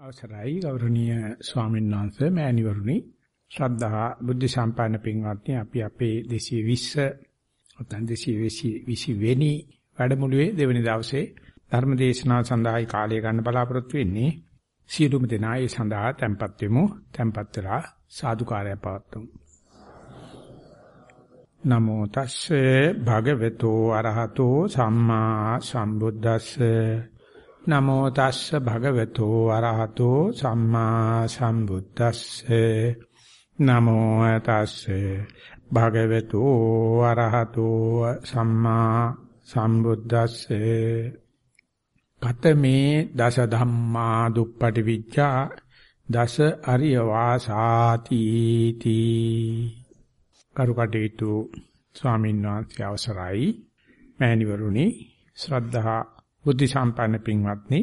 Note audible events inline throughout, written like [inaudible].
අවසරයි ගෞරවනීය ස්වාමීන් වහන්සේ මෑණිවරුනි. ශ්‍රද්ධා බුද්ධ සම්පන්න පින්වත්නි අපි අපේ 220 නැත්නම් 220 වෙනි වැඩමුළුවේ දෙවැනි දවසේ ධර්ම දේශනාව සඳහායි කාලය ගන්න බලාපොරොත්තු වෙන්නේ. සියලුම දෙනා ඒ සඳහා tempත් වෙමු tempත් වෙලා සාදුකාරය පවත්වමු. නමෝ තස්සේ භගවතු අරහතෝ සම්මා සම්බුද්දස්සේ. නමෝ තස්ස භගවතු අරහතෝ සම්මා සම්බුද්දස්සේ. නමෝ තස්සේ භගවතු අරහතෝ සම්මා සම්බුද්දස්සේ. කතමේ දස ධම්මා දුප්පටි විච්ඡා දස අරිය වාසාති තී. කරුකටේතු ස්වාමීන් වහන්සේ අවසරයි. මෑණිවරුනි ශ්‍රද්ධා බුද්ධ සම්පන්න පින්වත්නි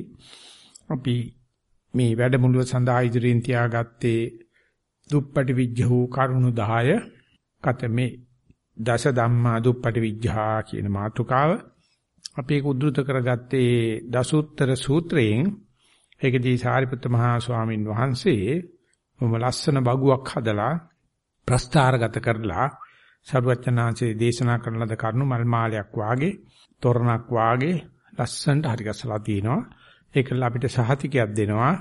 අපි මේ වැඩමුළුව සඳහා ඉදිරියෙන් තියාගත්තේ දුප්පටි විජ්ජ වූ කරුණු 10 කතමේ දස ධම්මා දුප්පටි විජ්ජා කියන මාතෘකාව. අපි ඒක උද්දෘත කරගත්තේ දසුත්තර සූත්‍රයෙන්. ඒකදී සාරිපුත්ත මහා ස්වාමින් වහන්සේ මොම ලස්සන බගුවක් හදලා ප්‍රස්ථාරගත කරලා සරුවචනාංශයේ දේශනා කරන ලද කරුණු මල් මාලයක් වාගේ තොරණක් වාගේ ලස්සනට හරි ගස්සලා තිනවා. ඒකල අපිට සහතිකයක් දෙනවා.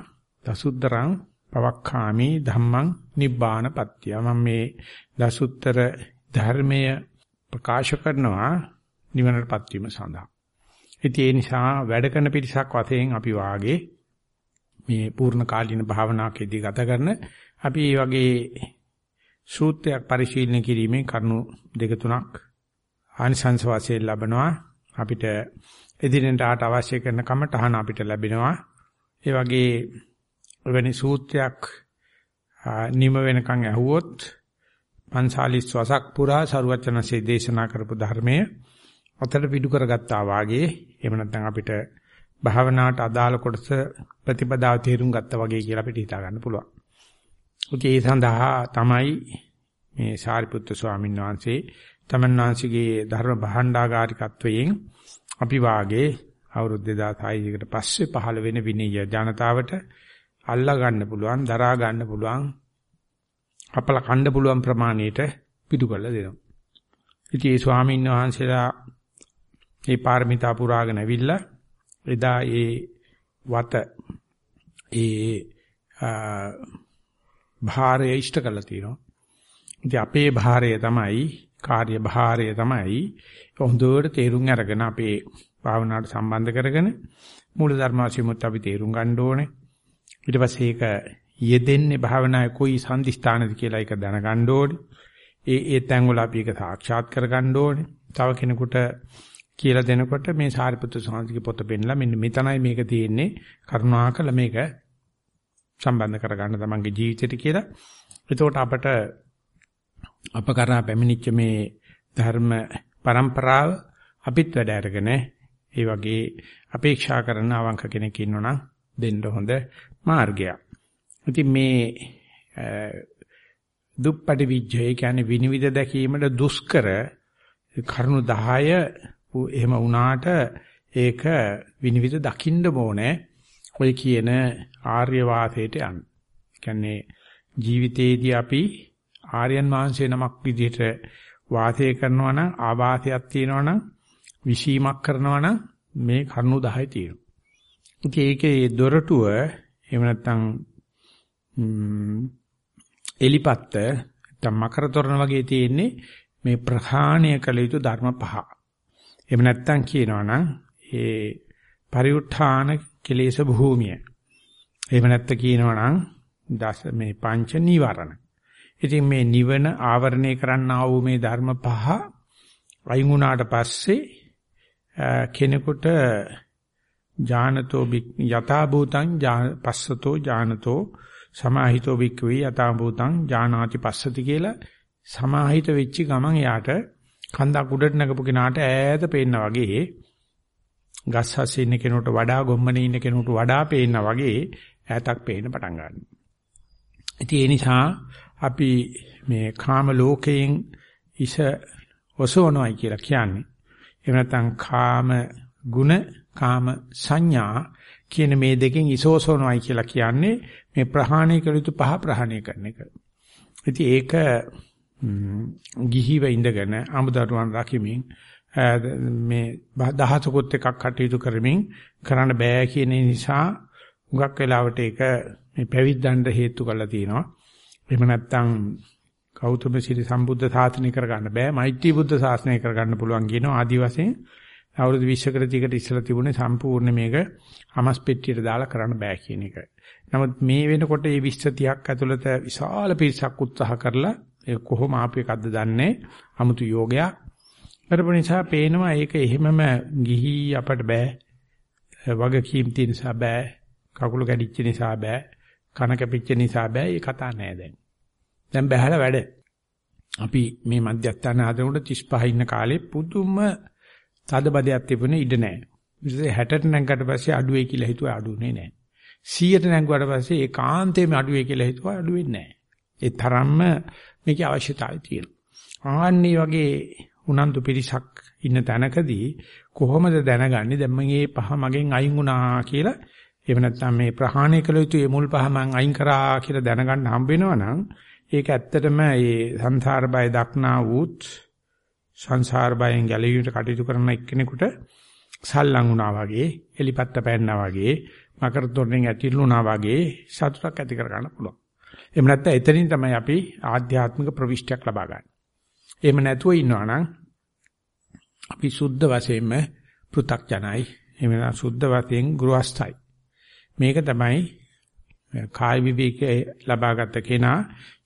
දසුද්දරං පවක්ඛාමි ධම්මං නිබ්බාන පත්‍ය. මම මේ දසුත්තර ධර්මය ප්‍රකාශ කරනවා නිවනටපත් වීම සඳහා. ඉතින් ඒ නිසා වැඩ කරන පිරිසක් වශයෙන් අපි වාගේ මේ පූර්ණ කාලීන භාවනාවකදී ගත කරන අපි මේ වගේ සූත්‍රයක් පරිශීලනය කිරීමේ කරුණු දෙක තුනක් ආනිසංස වාසයෙන් ලැබනවා අපිට එදිනෙන්ට අවශ්‍ය කරන කමටහන අපිට ලැබෙනවා. ඒ වගේ වෙනි සූත්‍රයක් නිම වෙනකන් ඇහුවොත් පන්සාලිස් වසක් පුරා සරුවචනසේ දේශනා කරපු ධර්මය අතට පිටු කරගත්තා වාගේ එහෙම නැත්නම් අපිට භාවනාවට අදාළ කොටස ප්‍රතිපදාව තේරුම් ගත්තා වගේ කියලා අපිට හිතා ගන්න පුළුවන්. ඒ සඳහා තමයි මේ සාරිපුත්‍ර ස්වාමීන් වහන්සේ තමන් වහන්සේගේ ධර්ම භාණ්ඩාගාරිකත්වයෙන් අපි වාගේ අවුරුදු 2600කට පස්සේ පහළ වෙන විනීය ජනතාවට අල්ලා ගන්න පුළුවන්, දරා ගන්න පුළුවන්, අපල කණ්ඩ පුළුවන් ප්‍රමාණයට පිටු කරලා දෙනවා. ඉතින් ඒ ස්වාමීන් වහන්සේලා මේ පාරමිතා පුරාගෙන ඇවිල්ලා එදා ඒ වත ඒ භාරය ඉෂ්ට කරලා තියෙනවා. ඉතින් අපේ භාරය තමයි කාර්ය භාරය තමයි හොඳට තේරුම් අරගෙන අපේ භාවනාවට සම්බන්ධ කරගෙන මූල ධර්ම වශයෙන්ත් අපි තේරුම් ගන්න ඕනේ. ඊට පස්සේ ඒක යෙදෙන්නේ භාවනාවේ කොයි සම්දිස්ථානද කියලා ඒක දැනගන්න ඕනේ. ඒ ඒ තැන් වල අපි ඒක සාක්ෂාත් කරගන්න ඕනේ. තව කෙනෙකුට කියලා දෙනකොට මේ සාරිපුත්‍ර සාන්තික පොත පෙන්නලා මෙන්න මෙතනයි මේක තියෙන්නේ. කරුණාකර මේක සම්බන්ධ කරගන්න තමන්ගේ ජීවිතයට කියලා. එතකොට අපට අප කරා පැමිණිච්ච මේ ධර්ම પરම්පරාව අපිත් වැඩ අරගෙන ඒ වගේ අපේක්ෂා කරන අවංක කෙනෙක් ඉන්නවනම් දෙන්න හොඳ මාර්ගයක්. ඉතින් මේ දුප්පටි විජ්ජය කියන්නේ විනිවිද දැකීමට දුෂ්කර කරුණු 10 එහෙම වුණාට ඒක විනිවිද දකින්න ඕනේ. ඔය කියන ආර්ය වාසයට යන්න. කියන්නේ ජීවිතේදී අපි ආර්යයන් වහන්සේ නමක් විදිහට වාසය කරනවා නම් ආවාසයක් තියෙනවා නම් විශීමක් කරනවා නම් මේ කරුණු 10 තියෙනවා. ඉතින් ඒකේ දොරටුව එහෙම නැත්නම් එලිපත්ත නැත්නම් මකර තොරණ වගේ තියෙන්නේ මේ ප්‍රහාණය කළ යුතු ධර්ම පහ. එහෙම නැත්නම් කියනවා නම් ඒ පරිඋත්ථාන කෙලෙස භූමිය. එහෙම නැත්නම් කියනවා නම් දස මේ පංච නීවරණ. ඉතින් මේ නිවන ආවරණය කරන්නා වූ මේ ධර්ම පහ අයින් වුණාට පස්සේ කෙනෙකුට ඥානතෝ යථා භූතං පස්සතෝ ඥානතෝ සමාහිතෝ වික්ඛවේ යථා භූතං ඥානාති පස්සති කියලා සමාහිත වෙච්ච ගමන් යාට කන්දක් උඩට නැගපු කෙනාට ඈත පේන්න වගේ ගස් හස්සේ ඉන්න කෙනෙකුට වඩා ගොම්මනේ ඉන්න කෙනෙකුට වඩා පේන්න වගේ ඈතක් පේන්න පටන් ගන්නවා. ඉතින් ඒ නිසා අපි මේ කාම ලෝකයෙන් ඉස ඔසවනවායි කියලා කියන්නේ. එහෙම නැත්නම් කාම ගුණ කාම සංඥා කියන මේ දෙකෙන් ඉසෝසෝනවයි කියලා කියන්නේ මේ ප්‍රහාණය කළ යුතු පහ ප්‍රහාණය කරන එක. ඉතින් ඒක ගිහිව ඉඳගෙන අමුදරුවන් රකිමින් මේ දහසකුත් එකක් කටයුතු කරමින් කරන්න බෑ කියන නිසා හුඟක් වෙලාවට ඒක මේ පැවිද්දන්ට හේතු කරලා තියෙනවා. එහෙම නැත්නම් ගෞතම සිරි සම්බුද්ධ ශාසනය කරගන්න බෑ. මෛත්‍රී බුද්ධ ශාසනය කරගන්න පුළුවන් කියනවා ආදි වශයෙන්. අවුරුදු 20කට 30කට ඉස්සලා තිබුණේ සම්පූර්ණ මේක අමස් පෙට්ටියට දාලා කරන්න බෑ කියන එක. නමුත් මේ වෙනකොට මේ 20 30ක් ඇතුළත විශාල පිරිසක් උත්සාහ කරලා ඒ කොහොම ආපු එකක්ද දන්නේ 아무තු යෝගයක්. කරපු නිසා පේනවා ඒක එහෙමම ගිහි අපට බෑ. වගකීම් තියෙන නිසා බෑ. කකුල කැඩිච්ච නිසා බෑ. කන කැපිච්ච නිසා බෑ. ඒ කතා නෑ දැන්. දැන් බහැලා වැඩ. අපි මේ මධ්‍යස්ථාන ආදරුණට 35 ඉන්න කාලේ පුදුම තදබදයක් තිබුණේ ඉඩ නෑ. ඊට 60ට නැංගකට පස්සේ අඩුවේ කියලා හිතුවා අඩුනේ නෑ. 100ට නැංගුවාට පස්සේ ඒකාන්තයෙන්ම අඩුවේ කියලා හිතුවා අඩු වෙන්නේ නෑ. ඒ තරම්ම මේකේ අවශ්‍යතාවය තියෙනවා. ආන්නේ වගේ උනන්දු පිරිසක් ඉන්න තැනකදී කොහොමද දැනගන්නේ දැන් මේ පහ මගෙන් අයින් වුණා කියලා එහෙම නැත්නම් මේ ප්‍රහාණය කළ යුතු මේ මුල් පහ මං අයින් කරා කියලා දැනගන්න හම්බ වෙනවනම් ඒක ඇත්තටම මේ සංසාර බය දක්නා වූත් සංසාර බයෙන් ගැලවීමට කටයුතු කරන එක්කෙනෙකුට සල්ලං වුණා වගේ එලිපත්ත පැන්නා වගේ මකර තොරණෙන් ඇතිලුණා වගේ සතුටක් ඇති කර ගන්න පුළුවන්. එහෙම නැත්නම් එතනින් තමයි අපි ආධ්‍යාත්මික ප්‍රවිෂ්ටයක් ලබා ගන්න. එහෙම නැතුව ඉන්නවා නම් අපි සුද්ධ වශයෙන්ම පෘ탁ජනයි එහෙම නැත්නම් සුද්ධ වශයෙන් ගෘහස්ථයි. මේක තමයි කාය විවේකයේ ලබාගත් කෙනා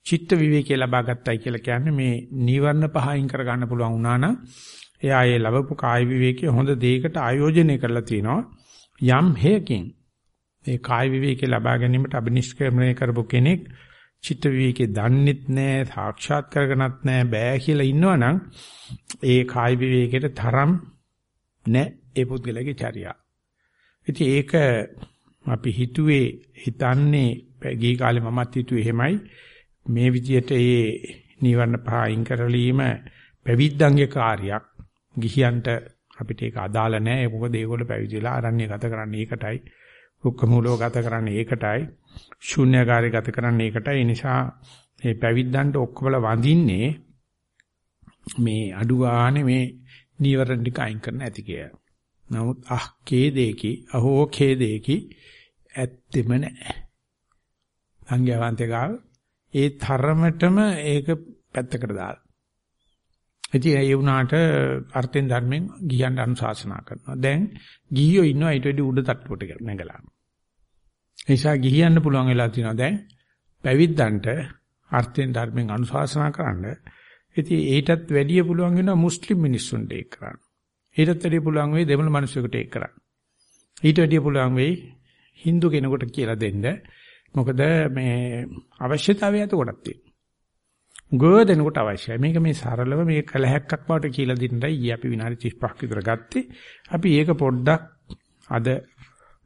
චිත්ත විවේකයේ ලබාගත්තයි කියලා කියන්නේ මේ නීවරණ පහින් කර ගන්න පුළුවන් වුණා නම් එයා ඒ ලැබපු කාය විවේකයේ හොඳ දෙයකට ආයෝජනය කරලා තිනවා යම් හේකින් ඒ කාය විවේකේ ලබා ගැනීමට අබිනිෂ්ක්‍රමණය කරපු කෙනෙක් චිත්ත විවේකේ දන්නෙත් නැහැ සාක්ෂාත් කරගනත් නැහැ බෑ කියලා ඉන්නවනම් ඒ කාය විවේකයට තරම් නැහැ ඒ පුද්ගලයාගේ චර්යා. ඉතින් ඒක අපි හිතුවේ හිතන්නේ ගිහි කාලේ මමත් හිතුවේ එහෙමයි. මේ විදිහට ඒ නිවර්ණ පහ අයින් කරලීම පැවිද්දන්ගේ කාර්යයක් ගිහියන්ට අපිට ඒක අදාළ නැහැ මොකද ඒගොල්ලෝ පැවිදිලා ආරණ්‍ය ගත කරන්නේ ඒකටයි. රුක්ක මූලව ගත කරන්නේ ඒකටයි. ශූන්‍යකාරී ගත කරන්නේ ඒකටයි. ඒ නිසා මේ පැවිද්දන්ට ඔක්කොමල වඳින්නේ මේ අඩුවානේ මේ නීවරණ ටික අයින් කරන්න ඇති කියලා. නමුත් අහ කේදේකි. අහෝ කේදේකි. ඇත්තෙම නැහැ. සංඝයාන්තේ ගාව ඒ තරමටම ඒක පැත්තකට දාලා. ඉතින් ඒ වුණාට අර්ථෙන් ධර්මෙන් ගියන් අනුශාසනා කරනවා. දැන් ගිහියෝ ඉන්නවා ඊට වැඩි උඩ තට්ටුවට නැගලා. ඒ නිසා ගිහියන්න පුළුවන් වෙලා තියෙනවා දැන් පැවිද්දන්ට අර්ථෙන් ධර්මෙන් අනුශාසනා කරන්න. ඉතින් ඊටත් වැඩිය පුළුවන් වෙනවා මුස්ලිම් මිනිස්සුන්ට ඒක කරන්න. ඊටත් වැඩිය පුළුවන් වෙයි දෙමළ මිනිස්සුන්ට ඒක කරන්න. ඊට වැඩිය පුළුවන් වෙයි Hindu කෙනෙකුට කියලා දෙන්න. මොකද මේ අවශ්‍යතාවය එතකොටක් තියෙනවා. ගොඩ දෙනකොට අවශ්‍යයි. මේක මේ සරලව මේ කලහක්ක් බවට කියලා දෙන්නයි ඊ අපි විනාඩි 35ක් විතර ගත්තේ. අපි ඒක පොඩ්ඩක් අද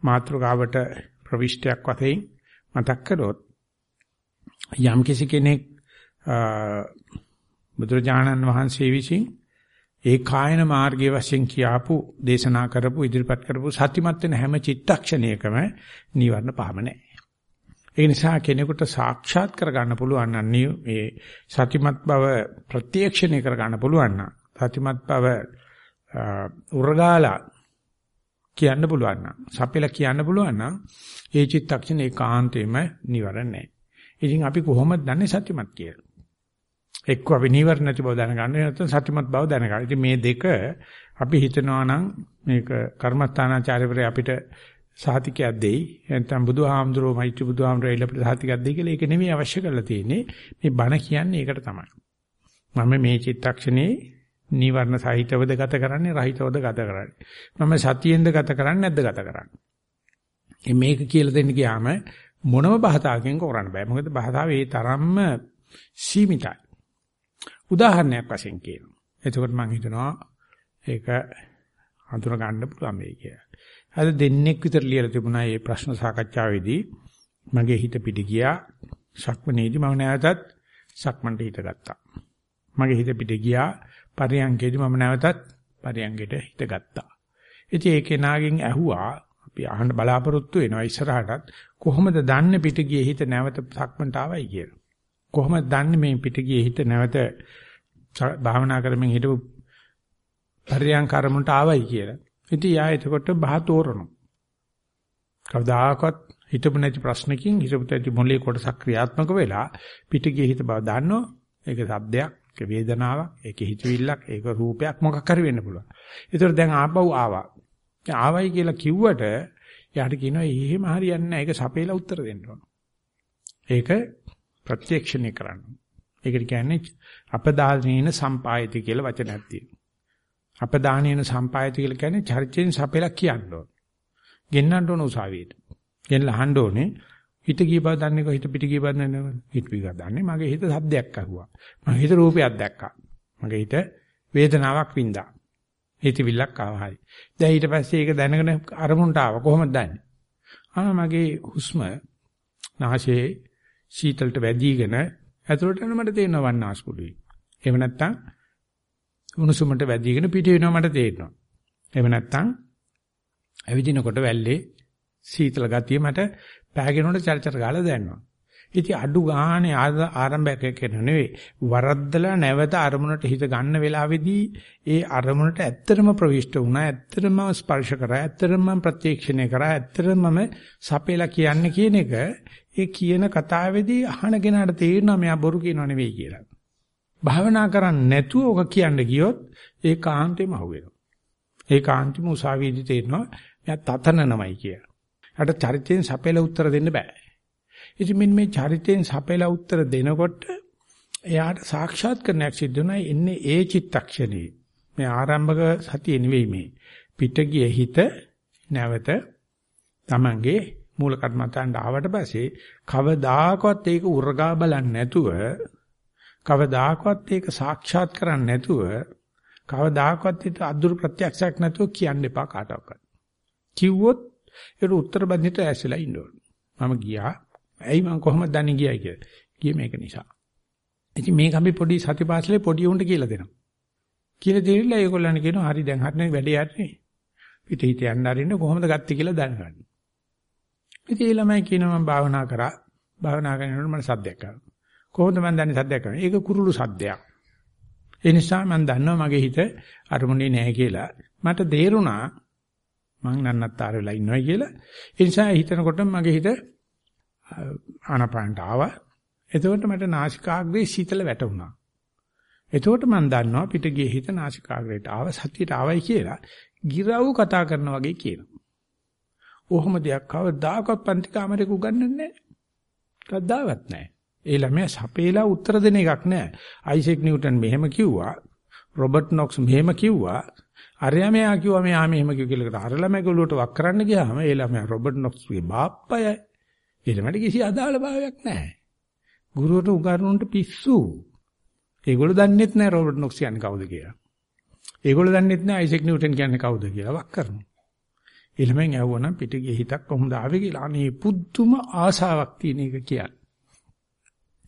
මාත්‍රකාවට ප්‍රවිෂ්ටයක් වශයෙන් මතක් කරොත් යම් කිසි කෙනෙක් බුදුරජාණන් වහන්සේ විසින් ඒ කායන මාර්ගයේ වශයෙන් කියාපු දේශනා කරපු ඉදිරිපත් කරපු සත්‍යමත් වෙන හැම චිත්තක්ෂණයකම නිවර්ණ පහම නැහැ. ඒ නිසා කෙනෙකුට සාක්ෂාත් කරගන්න පුළුවන් නම් මේ සත්‍යමත් බව ප්‍රත්‍යක්ෂණය කරගන්න පුළුවන් නම් සත්‍යමත් බව උරගාලා කියන්න පුළුවන් නම් සපෙලා කියන්න පුළුවන් නම් ඒ චිත්තක්ෂණ ඒකාන්තයෙන්ම නිවරණ නැහැ. ඉතින් අපි කොහොමද දන්නේ සත්‍යමත් කියලා? එක්ක අපි නිවරණ නැති බව දැනගන්න නැත්නම් සත්‍යමත් බව දැනගන්න. ඉතින් මේ දෙක අපි හිතනවා නම් මේක කර්මස්ථානාචාර්යවරයා අපිට සාතිකයක් දෙයි. නැත්නම් බුදුහාමුදුරුවෝ මෛත්‍රී බුදුහාමුදුරුවෝ එල්ල අපිට සාතිකයක් දෙයි කියලා ඒක නෙමෙයි අවශ්‍ය කරලා තියෙන්නේ. මේ බණ කියන්නේ ඒකට තමයි. මම මේ චිත්තක්ෂණේ නීවරණ සහිතවද ගත කරන්නේ රහිතවද ගත කරන්නේ. මම සතියෙන්ද ගත කරන්නේ නැද්ද ගත කරන්නේ. මේක කියලා දෙන්න ගියාම මොනම භාෂාවකින් කරන්න බෑ. මොකද භාෂාව ඒ තරම්ම සීමිතයි. උදාහරණයක් වශයෙන් කියනවා. එතකොට මම හිතනවා ඒක හඳුනා ගන්න පුළුවන් වෙයි කියලා. අද දෙන්නෙක් විතර ලියලා තිබුණා මේ ප්‍රශ්න සාකච්ඡාවේදී මගේ හිත පිට ගියා සක්මනේදී මම නැවතත් සක්මන්ට හිත ගත්තා. මගේ හිත පිට ගියා පරියංගේදී මම නැවතත් පරියංගයට හිත ගත්තා. ඉතින් ඒ කෙනාගෙන් ඇහුවා අපි අහන්න බලාපොරොත්තු වෙනවා ඉස්සරහටත් කොහොමද දන්නේ පිට ගියේ හිත නැවත සක්මන්ට ආවයි කියලා. කොහොමද දන්නේ මේ පිට ගියේ හිත නැවත භාවනා කරමින් හිටපු පරියන් කර්මන්ට ආවයි කියලා. ඉතින් යා එතකොට බහ තෝරනවා. කවදාකවත් හිතපු නැති ප්‍රශ්නකින් හිතපු නැති මොලේ කොටසක් ක්‍රියාත්මක වෙලා පිට ගියේ හිත බව දන්නෝ. ඒක සද්දයක්, ඒක වේදනාවක්, ඒක හිතවිල්ලක්, ඒක රූපයක් මොකක් හරි වෙන්න පුළුවන්. ඒතර දැන් ආපහු ආවා. ආවයි කියලා කිව්වට යාට කියනවා එහෙම හරියන්නේ නැහැ. ඒක සපේලා උත්තර දෙන්න ඕන. ඒක ප්‍රත්‍යක්ෂණය කරන්න. ඒකට කියන්නේ අපදානේන සම්පායති කියලා වචනයක් තියෙනවා. අපදානේන සම්පායති කියලා කියන්නේ චර්චෙන් සපේලා කියන්න ඕන. ගෙන්නන්න ඕන උසාවියට. ගෙනලා අහන්න ඕනේ හිත ගිය බව දන්නේ කොහොම හිත පිට ගිය බව දන්නේ හිත පිට දන්නේ මගේ හිත සද්දයක් අහුවා. මගේ හිත රූපයක් දැක්කා. මගේ හිත වේදනාවක් වින්දා. හිතවිල්ලක් ආවා හරි. දැන් ඊට පස්සේ ඒක දැනගෙන අරමුණට ආව කොහොමද දන්නේ? ආ මගේ හුස්ම නාසයේ සීතලට වැදීගෙන ඇතුළට යන මට තේරෙනවා වන්නාස්පුඩුයි. එහෙම නැත්නම් උණුසුමට වැදීගෙන පිට වෙනවා මට තේරෙනවා. එහෙම නැත්නම් ඇවිදිනකොට වැල්ලේ සීතල ගතිය මට පෑගෙනකොට චර්චර ගාලා දැනෙනවා. ඉතින් අඩු ගානේ ආරම්භයක් කරන නෙවෙයි වරද්දලා නැවත අරමුණට හිත ගන්න වෙලාවේදී ඒ අරමුණට ඇත්තටම ප්‍රවිෂ්ඨ වුණා ඇත්තටම ස්පර්ශ කරා ඇත්තටම ප්‍රත්‍යක්ෂණය කරා ඇත්තටම සපේලා කියන්නේ කියන එක ඒ කියන කතාවේදී අහන කෙනාට තේරෙනවා මෙයා බොරු කියනව නෙවෙයි කියලා. භාවනා කරන්නේ නැතුව ඔක කියන්න ගියොත් ඒ කාන්තේම අහුවෙනවා. ඒ කාන්තිම උසාවියේදී තේරෙනවා මෙයා තතනනමයි කියලා. අර චරිතයෙන් සපේලා උත්තර දෙන්න බෑ. ඉතින් මෙන්න මේ චරිතයෙන් සපේලා උත්තර දෙනකොට එයාට සාක්ෂාත් කරණයක් සිද්ධ වෙනවා එන්නේ ඒ චිත්තක්ෂණේ. මේ ආරම්භක සතිය නෙවෙයි මේ. පිට ගිය හිත නැවත Tamange මූල කර්මතන්ට ආවට පස්සේ කවදාකවත් ඒක උරගා බලන්නේ නැතුව කවදාකවත් ඒක සාක්ෂාත් කරන්නේ නැතුව කවදාකවත් ඒක අදුරු ප්‍රත්‍යක්ෂයක් නැතුව කියන්න එපා කාටවත්. කිව්වොත් ඒක උත්තර බඳිට ඇසලා ඉන්න ඕන. මම ගියා ඇයි මං කොහොමද දන්නේ ගියයි කියලා. ගියේ මේක නිසා. ඉතින් මේක අපි පොඩි සතිපාසලේ පොඩි උන්ට කියලා දෙනවා. කියලා දෙවිලා ඒගොල්ලන් කියනවා හරි දැන් හරිනේ වැඩේ යන්නේ. පිට හිත යන්න අරින්න කොහොමද ගත්තේ කියලා දැනගන්න. ඉතින් ඒ ළමයි කියනවා මම භාවනා කරා. භාවනා කරනකොට මට සද්දයක් ආවා. කොහොමද මම දන්නේ සද්දයක් ආවා? ඒක කුරුළු සද්දයක්. ඒ නිසා මම දන්නවා මගේ හිත අරමුණේ නැහැ කියලා. මට තේරුණා මං නන්නත්තර වෙලා ඉන්නවා කියලා. ඒ නිසා හිතනකොට මගේ හිත ආනපානට ආවා. එතකොට මට නාසිකාග්‍රේ සීතල වැටුණා. එතකොට මම දන්නවා පිට ගියේ හිත නාසිකාග්‍රේට ආව සතියට ආවයි කියලා. ගිරව් කතා කරනා වගේ කියනවා. ඔහොම දෙයක් කවදාකවත් පන්ති කාමරේක උගන්වන්නේ නැහැ. කවදාවත් නැහැ. ඒ ළමයා සපේලා උත්තර දෙන එකක් නැහැ. අයිසෙක් නිව්ටන් මෙහෙම කිව්වා. රොබර්ට් නොක්ස් මෙහෙම කිව්වා. අරයා මෙයා කිව්වා මෙයා මෙහෙම කිව්ව කියලා. අර ළමයා ගලුවට වක් කරන්න ගියාම ඒ ළමයා රොබර්ට් නොක්ස්ගේ බාප්පයයි. ඊළමට කිසි අදාළ භාවයක් නැහැ. ගුරුවරට උගන්වන්නට පිස්සු. ඒගොල්ලෝ දන්නෙත් නැහැ රොබර්ට් නොක්ස් කියන්නේ කවුද කියලා. ඒගොල්ලෝ දන්නෙත් නැහැ අයිසෙක් නිව්ටන් කියන්නේ කවුද කියලා වක් කරනවා. ඊළමෙන් ඇහුවනම් පිටිගේ හිතක් කොහොමද ආවේ කියලා අනේ පුදුම ආසාවක් තියෙන එක කියන්නේ.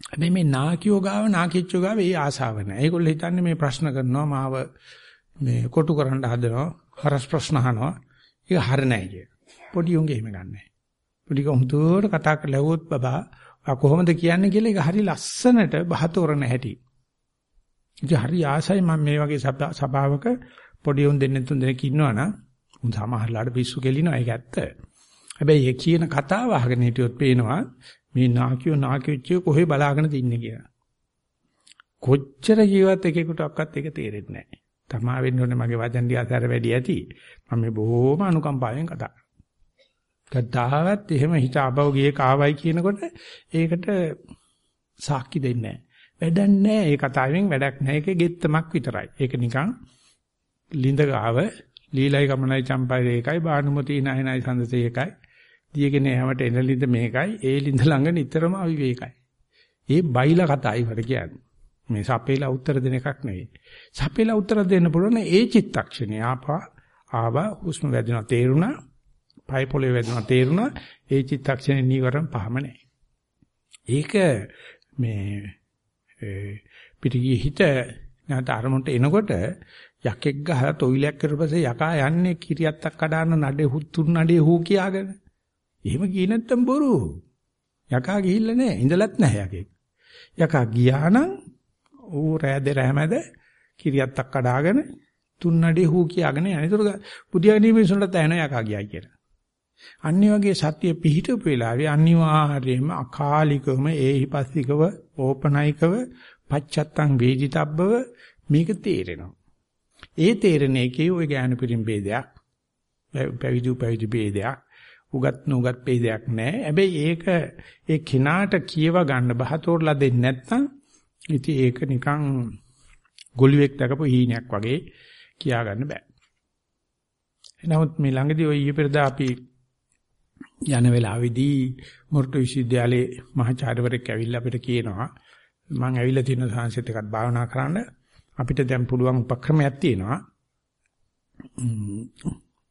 හැබැයි මේ නාකියෝ ගාව නාකිච්චෝ ගාව ඒ ආසාව නැහැ. ඒගොල්ලෝ හිතන්නේ මේ ප්‍රශ්න කරනවා මාව මේ කොටු කරන්න හදනවා, හරස් ප්‍රශ්න අහනවා. ඒක හරිය නැහැ කිය. පොඩි උන්ගේ එහෙම ගන්නෑ. පුඩික හුදුවට කතා කරලා ඇහුවොත් බබා කොහොමද කියන්නේ කියලා ඒක හරි ලස්සනට බහතෝරන හැටි. ඉතින් හරි ආසයි මම මේ වගේ සභාවක පොඩි උන් දෙන්න තුන් දෙනෙක් ඉන්නවනම් උන් සමහරලාට පිස්සු කෙලිනවා ඒක ඇත්ත. හැබැයි ඒ කියන කතාව අහගෙන හිටියොත් පේනවා මේ නාකියෝ නාකියොච්චිය කොහේ බලාගෙන තින්නේ කියලා. කොච්චර ජීවත් එකෙකුට අක්කත් ඒක තේරෙන්නේ නැහැ. තමා වෙන්න ඕනේ මගේ වචන ටික අතර වැඩි ඇති. මම මේ බොහොම අනුකම්පාවෙන් කතා කද්දාවත් එහෙම හිත අබව ගියේ කාවයි කියනකොට ඒකට සාක්ෂි දෙන්නේ නැහැ. වැඩක් නැහැ. ඒ කතාවෙන් වැඩක් නැහැ. ඒකේ ගෙත්තමක් විතරයි. ඒක නිකන් ලිඳ ගාව ලීලයි ගමනයි චම්පයි ඒකයි බානුමති නයනයි සඳසේ ඒකයි. දියගෙන හැමට එන ලිඳ මේකයි. ඒ ලිඳ ළඟ නිතරම අවිවේකයි. ඒ බයිලා කතායි වට කියන්නේ. මේ සපේලා උත්තර දෙන එකක් නෙවෙයි. සපේලා උත්තර දෙන්න පුළුවන් ඒ චිත්තක්ෂණේ ආපා ආවා හුස්ම වැදෙනවා තේරුණා පය පොළවේ වැදුනා තේරුණා ඒ චිත්තක්ෂණේ නීවරණ පහම නැහැ. ඒක මේ පිටිගියේ හිත නැත අරමුණට එනකොට යකෙක් ගහලා තොইলයක් කරපස්සේ යකා යන්නේ කිරියත්තක් කඩාන නඩේ තුන් නඩේ හූ කියාගෙන. එහෙම කිය නැත්තම් බොරු. යකා ගිහිල්ලා නැහැ. ඉඳලත් නැහැ යකෙක්. යකා ගියා නම් ඌ රෑ දෙරහැමද කිරියත්තක් කඩාගෙන තුන් නඩේ හූ කියාගෙන යන. ඒතර බුදියාගේ මිනිසුන්ට තැහෙන යකා ගියයි කියලා. අන්නේ වගේ සතිය පිහිටුපු වෙලාවේ අනිවාර්යයෙන්ම අකාලිකවම ඒහිපස්සිකව ඕපනයිකව පච්චත්තං වේදිතබ්බව මේක තේරෙනවා. ඒ තේරෙන එකේ ওই ඥාන පිරිම් ભેදයක් පැවිදි පැවිදි ભેදයක් උගත් නුගත් ભેදයක් නැහැ. හැබැයි ඒක ඒ කිනාට කියව ගන්න බහතෝරලා දෙන්නේ නැත්නම් ඉතින් ඒක නිකන් ගොළුෙක් දකපු හීනයක් වගේ කියා ගන්න බෑ. නමුත් මේ ළඟදී ওই ඊපෙරදා අපි යන වෙලාවේදී මොරටු විශ්වවිද්‍යාලයේ මහාචාර්යවරයෙක් ඇවිල්ලා අපිට කියනවා මම ඇවිල්ලා තියෙන සංසිත එකත් භාවනා කරන්න අපිට දැන් පුළුවන් උපක්‍රමයක් තියෙනවා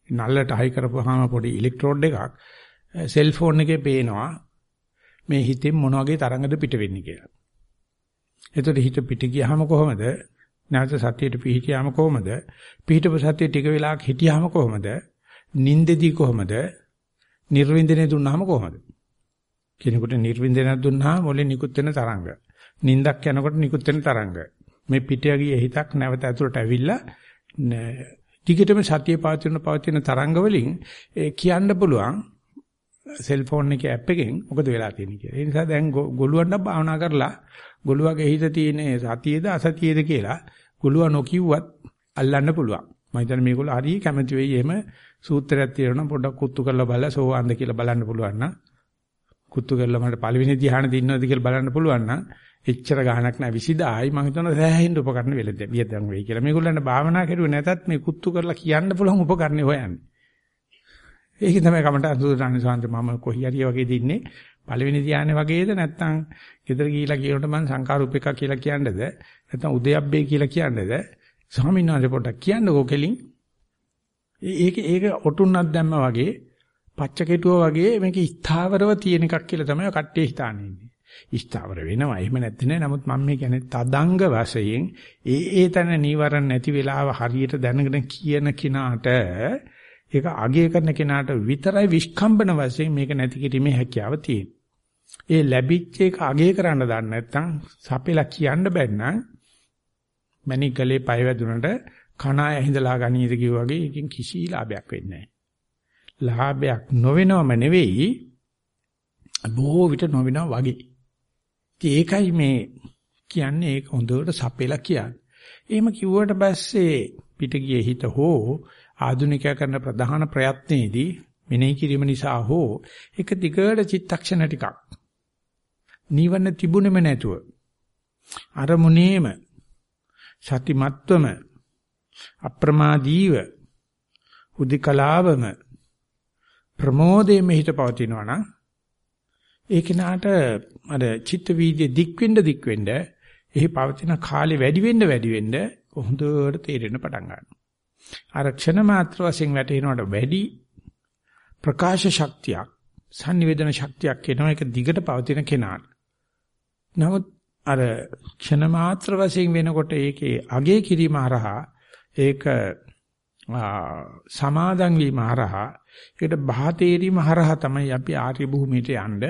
නල්ලට හයි කරපුවාම පොඩි ඉලෙක්ට්‍රෝඩ් එකක් සෙල්ෆෝන් එකේ පේනවා මේ හිතෙන් මොන වගේ තරංගද පිට වෙන්නේ කියලා. එතකොට හිත පිට ගියාම කොහොමද? නැවත සතියට පිහිටියාම කොහොමද? පිහිටපු සතිය ටික වෙලාවක් හිටියාම කොහොමද? නින්දෙදී කොහොමද? නිර්වින්දනය දුන්නාම කොහොමද? කෙනෙකුට නිර්වින්දනයක් දුන්නාම මොලේ නිකුත් වෙන තරංග. නින්දක් යනකොට නිකුත් වෙන තරංග. මේ පිටය ගිය හිතක් නැවත ඇතුළට ඇවිල්ලා ටිකටම සතිය පවතින පවතින තරංග වලින් ඒ කියන්න පුළුවන් සෙල්ෆෝන් එකේ ඇප් එකෙන් මොකද වෙලා තියෙන්නේ කියලා. ඒ නිසා දැන් ගොළුවන්ට භාවනා කරලා ගොළුවගේ හිත තියෙන සතියේද අසතියේද කියලා ගොළුවා නොකියුවත් අල්ලන්න පුළුවන්. මම හිතන්නේ මේගොල්ලෝ හරිය කැමති වෙයි එහෙම සූත්‍රයක් තියෙනවා පොඩ්ඩක් කුත්තු කරලා බලලා සෝවාන්ද කියලා බලන්න පුළුවන් නම් කුත්තු කරලා මට පළවෙනි ධ්‍යානෙ දිනනවද කියලා බලන්න පුළුවන් නම් එච්චර ගහනක් නැහැ. 20000යි මම හිතනවා සෑහෙන්න උපකරණ වෙලද වියදම් වෙයි කියලා. මේගොල්ලන්ට භාවනා කරුවේ නැතත් මේ කුත්තු කරලා කියන්න පුළුවන් උපකරණ හොයන්නේ. ඒක තමයි කමට අසුරානි සාන්ත මම කොහි හරි වගේ දින්නේ. පළවෙනි ධානය වගේද නැත්නම් ගෙදර ගිහිලා කියනකොට මම සංකාරූපික කියලා කියන්නේද? නැත්නම් උදයබ්බේ කියලා කියන්නේද? ස්වාමීන් වහන්සේ පොඩ්ඩක් කියන්නකෝ කෙලින්. ඒක ඒක ඔටුන්නක් දැම්ම වගේ පච්ච කෙටුව වගේ මේක ස්ථාවරව තියෙන එකක් කියලා තමයි කට්ටිය හිතාන්නේ ස්ථාවර වෙනවා. එහෙම නැත්නම් නෑ. නමුත් මම මේ කියන්නේ තදංග වශයෙන් ඒ ඒ තන නීවරණ නැති වෙලාව හරියට දැනගෙන කියන කිනාට ඒක අගය කරන කෙනාට විතරයි විස්කම්බන වශයෙන් මේක නැති කිරීමේ හැකියාව තියෙන්නේ. ඒ ලැබිච්ච එක අගය කරන්න දන්නේ නැත්නම් සපෙලා කියන්න බැන්නම් මණිකලේ පය වැදුනට කණාය හිඳලා ගනීද කිව්වා වගේ එකකින් කිසි ලාභයක් වෙන්නේ නැහැ. ලාභයක් නොවෙනවම නෙවෙයි බොහෝ විට නොවෙනවා වගේ. ඒකයි මේ කියන්නේ ඒක හොඳට සපෙලා කියන්නේ. එහෙම කිව්වට පස්සේ පිටගියේ හිත හෝ ආධුනිකයා කරන ප්‍රධාන ප්‍රයත්නයේදී මෙනෙහි කිරීම නිසා හෝ එක දිගට චිත්තක්ෂණ ටිකක් නිවන තිබුණෙම නැතුව අරමුණේම සතිමත්වම අප්‍රමාදීව උදිකලාවම ප්‍රමෝදයෙන් හිත පවතිනවා නම් ඒ කෙනාට අර චිත්ත වීදියේ දික් වෙන්න දික් වෙන්න එහි පවතින කාලේ වැඩි වෙන්න වැඩි වෙන්න හොඳට තේරෙන්න පටන් ගන්නවා. අර ක්ෂණ මාත්‍ර වශයෙන් වැටෙනවට වැඩි ප්‍රකාශ ශක්තියක් sannivedana ශක්තියක් එනවා ඒක දිගට පවතින කෙනාට. නමුත් අර ක්ෂණ මාත්‍ර වශයෙන් වෙනකොට ඒකේ අගේ කිරීම හරහා ඒක සමාදන් වීම හරහා ඒකට බහතේරීම හරහා තමයි අපි ආර්ය භූමියට යන්න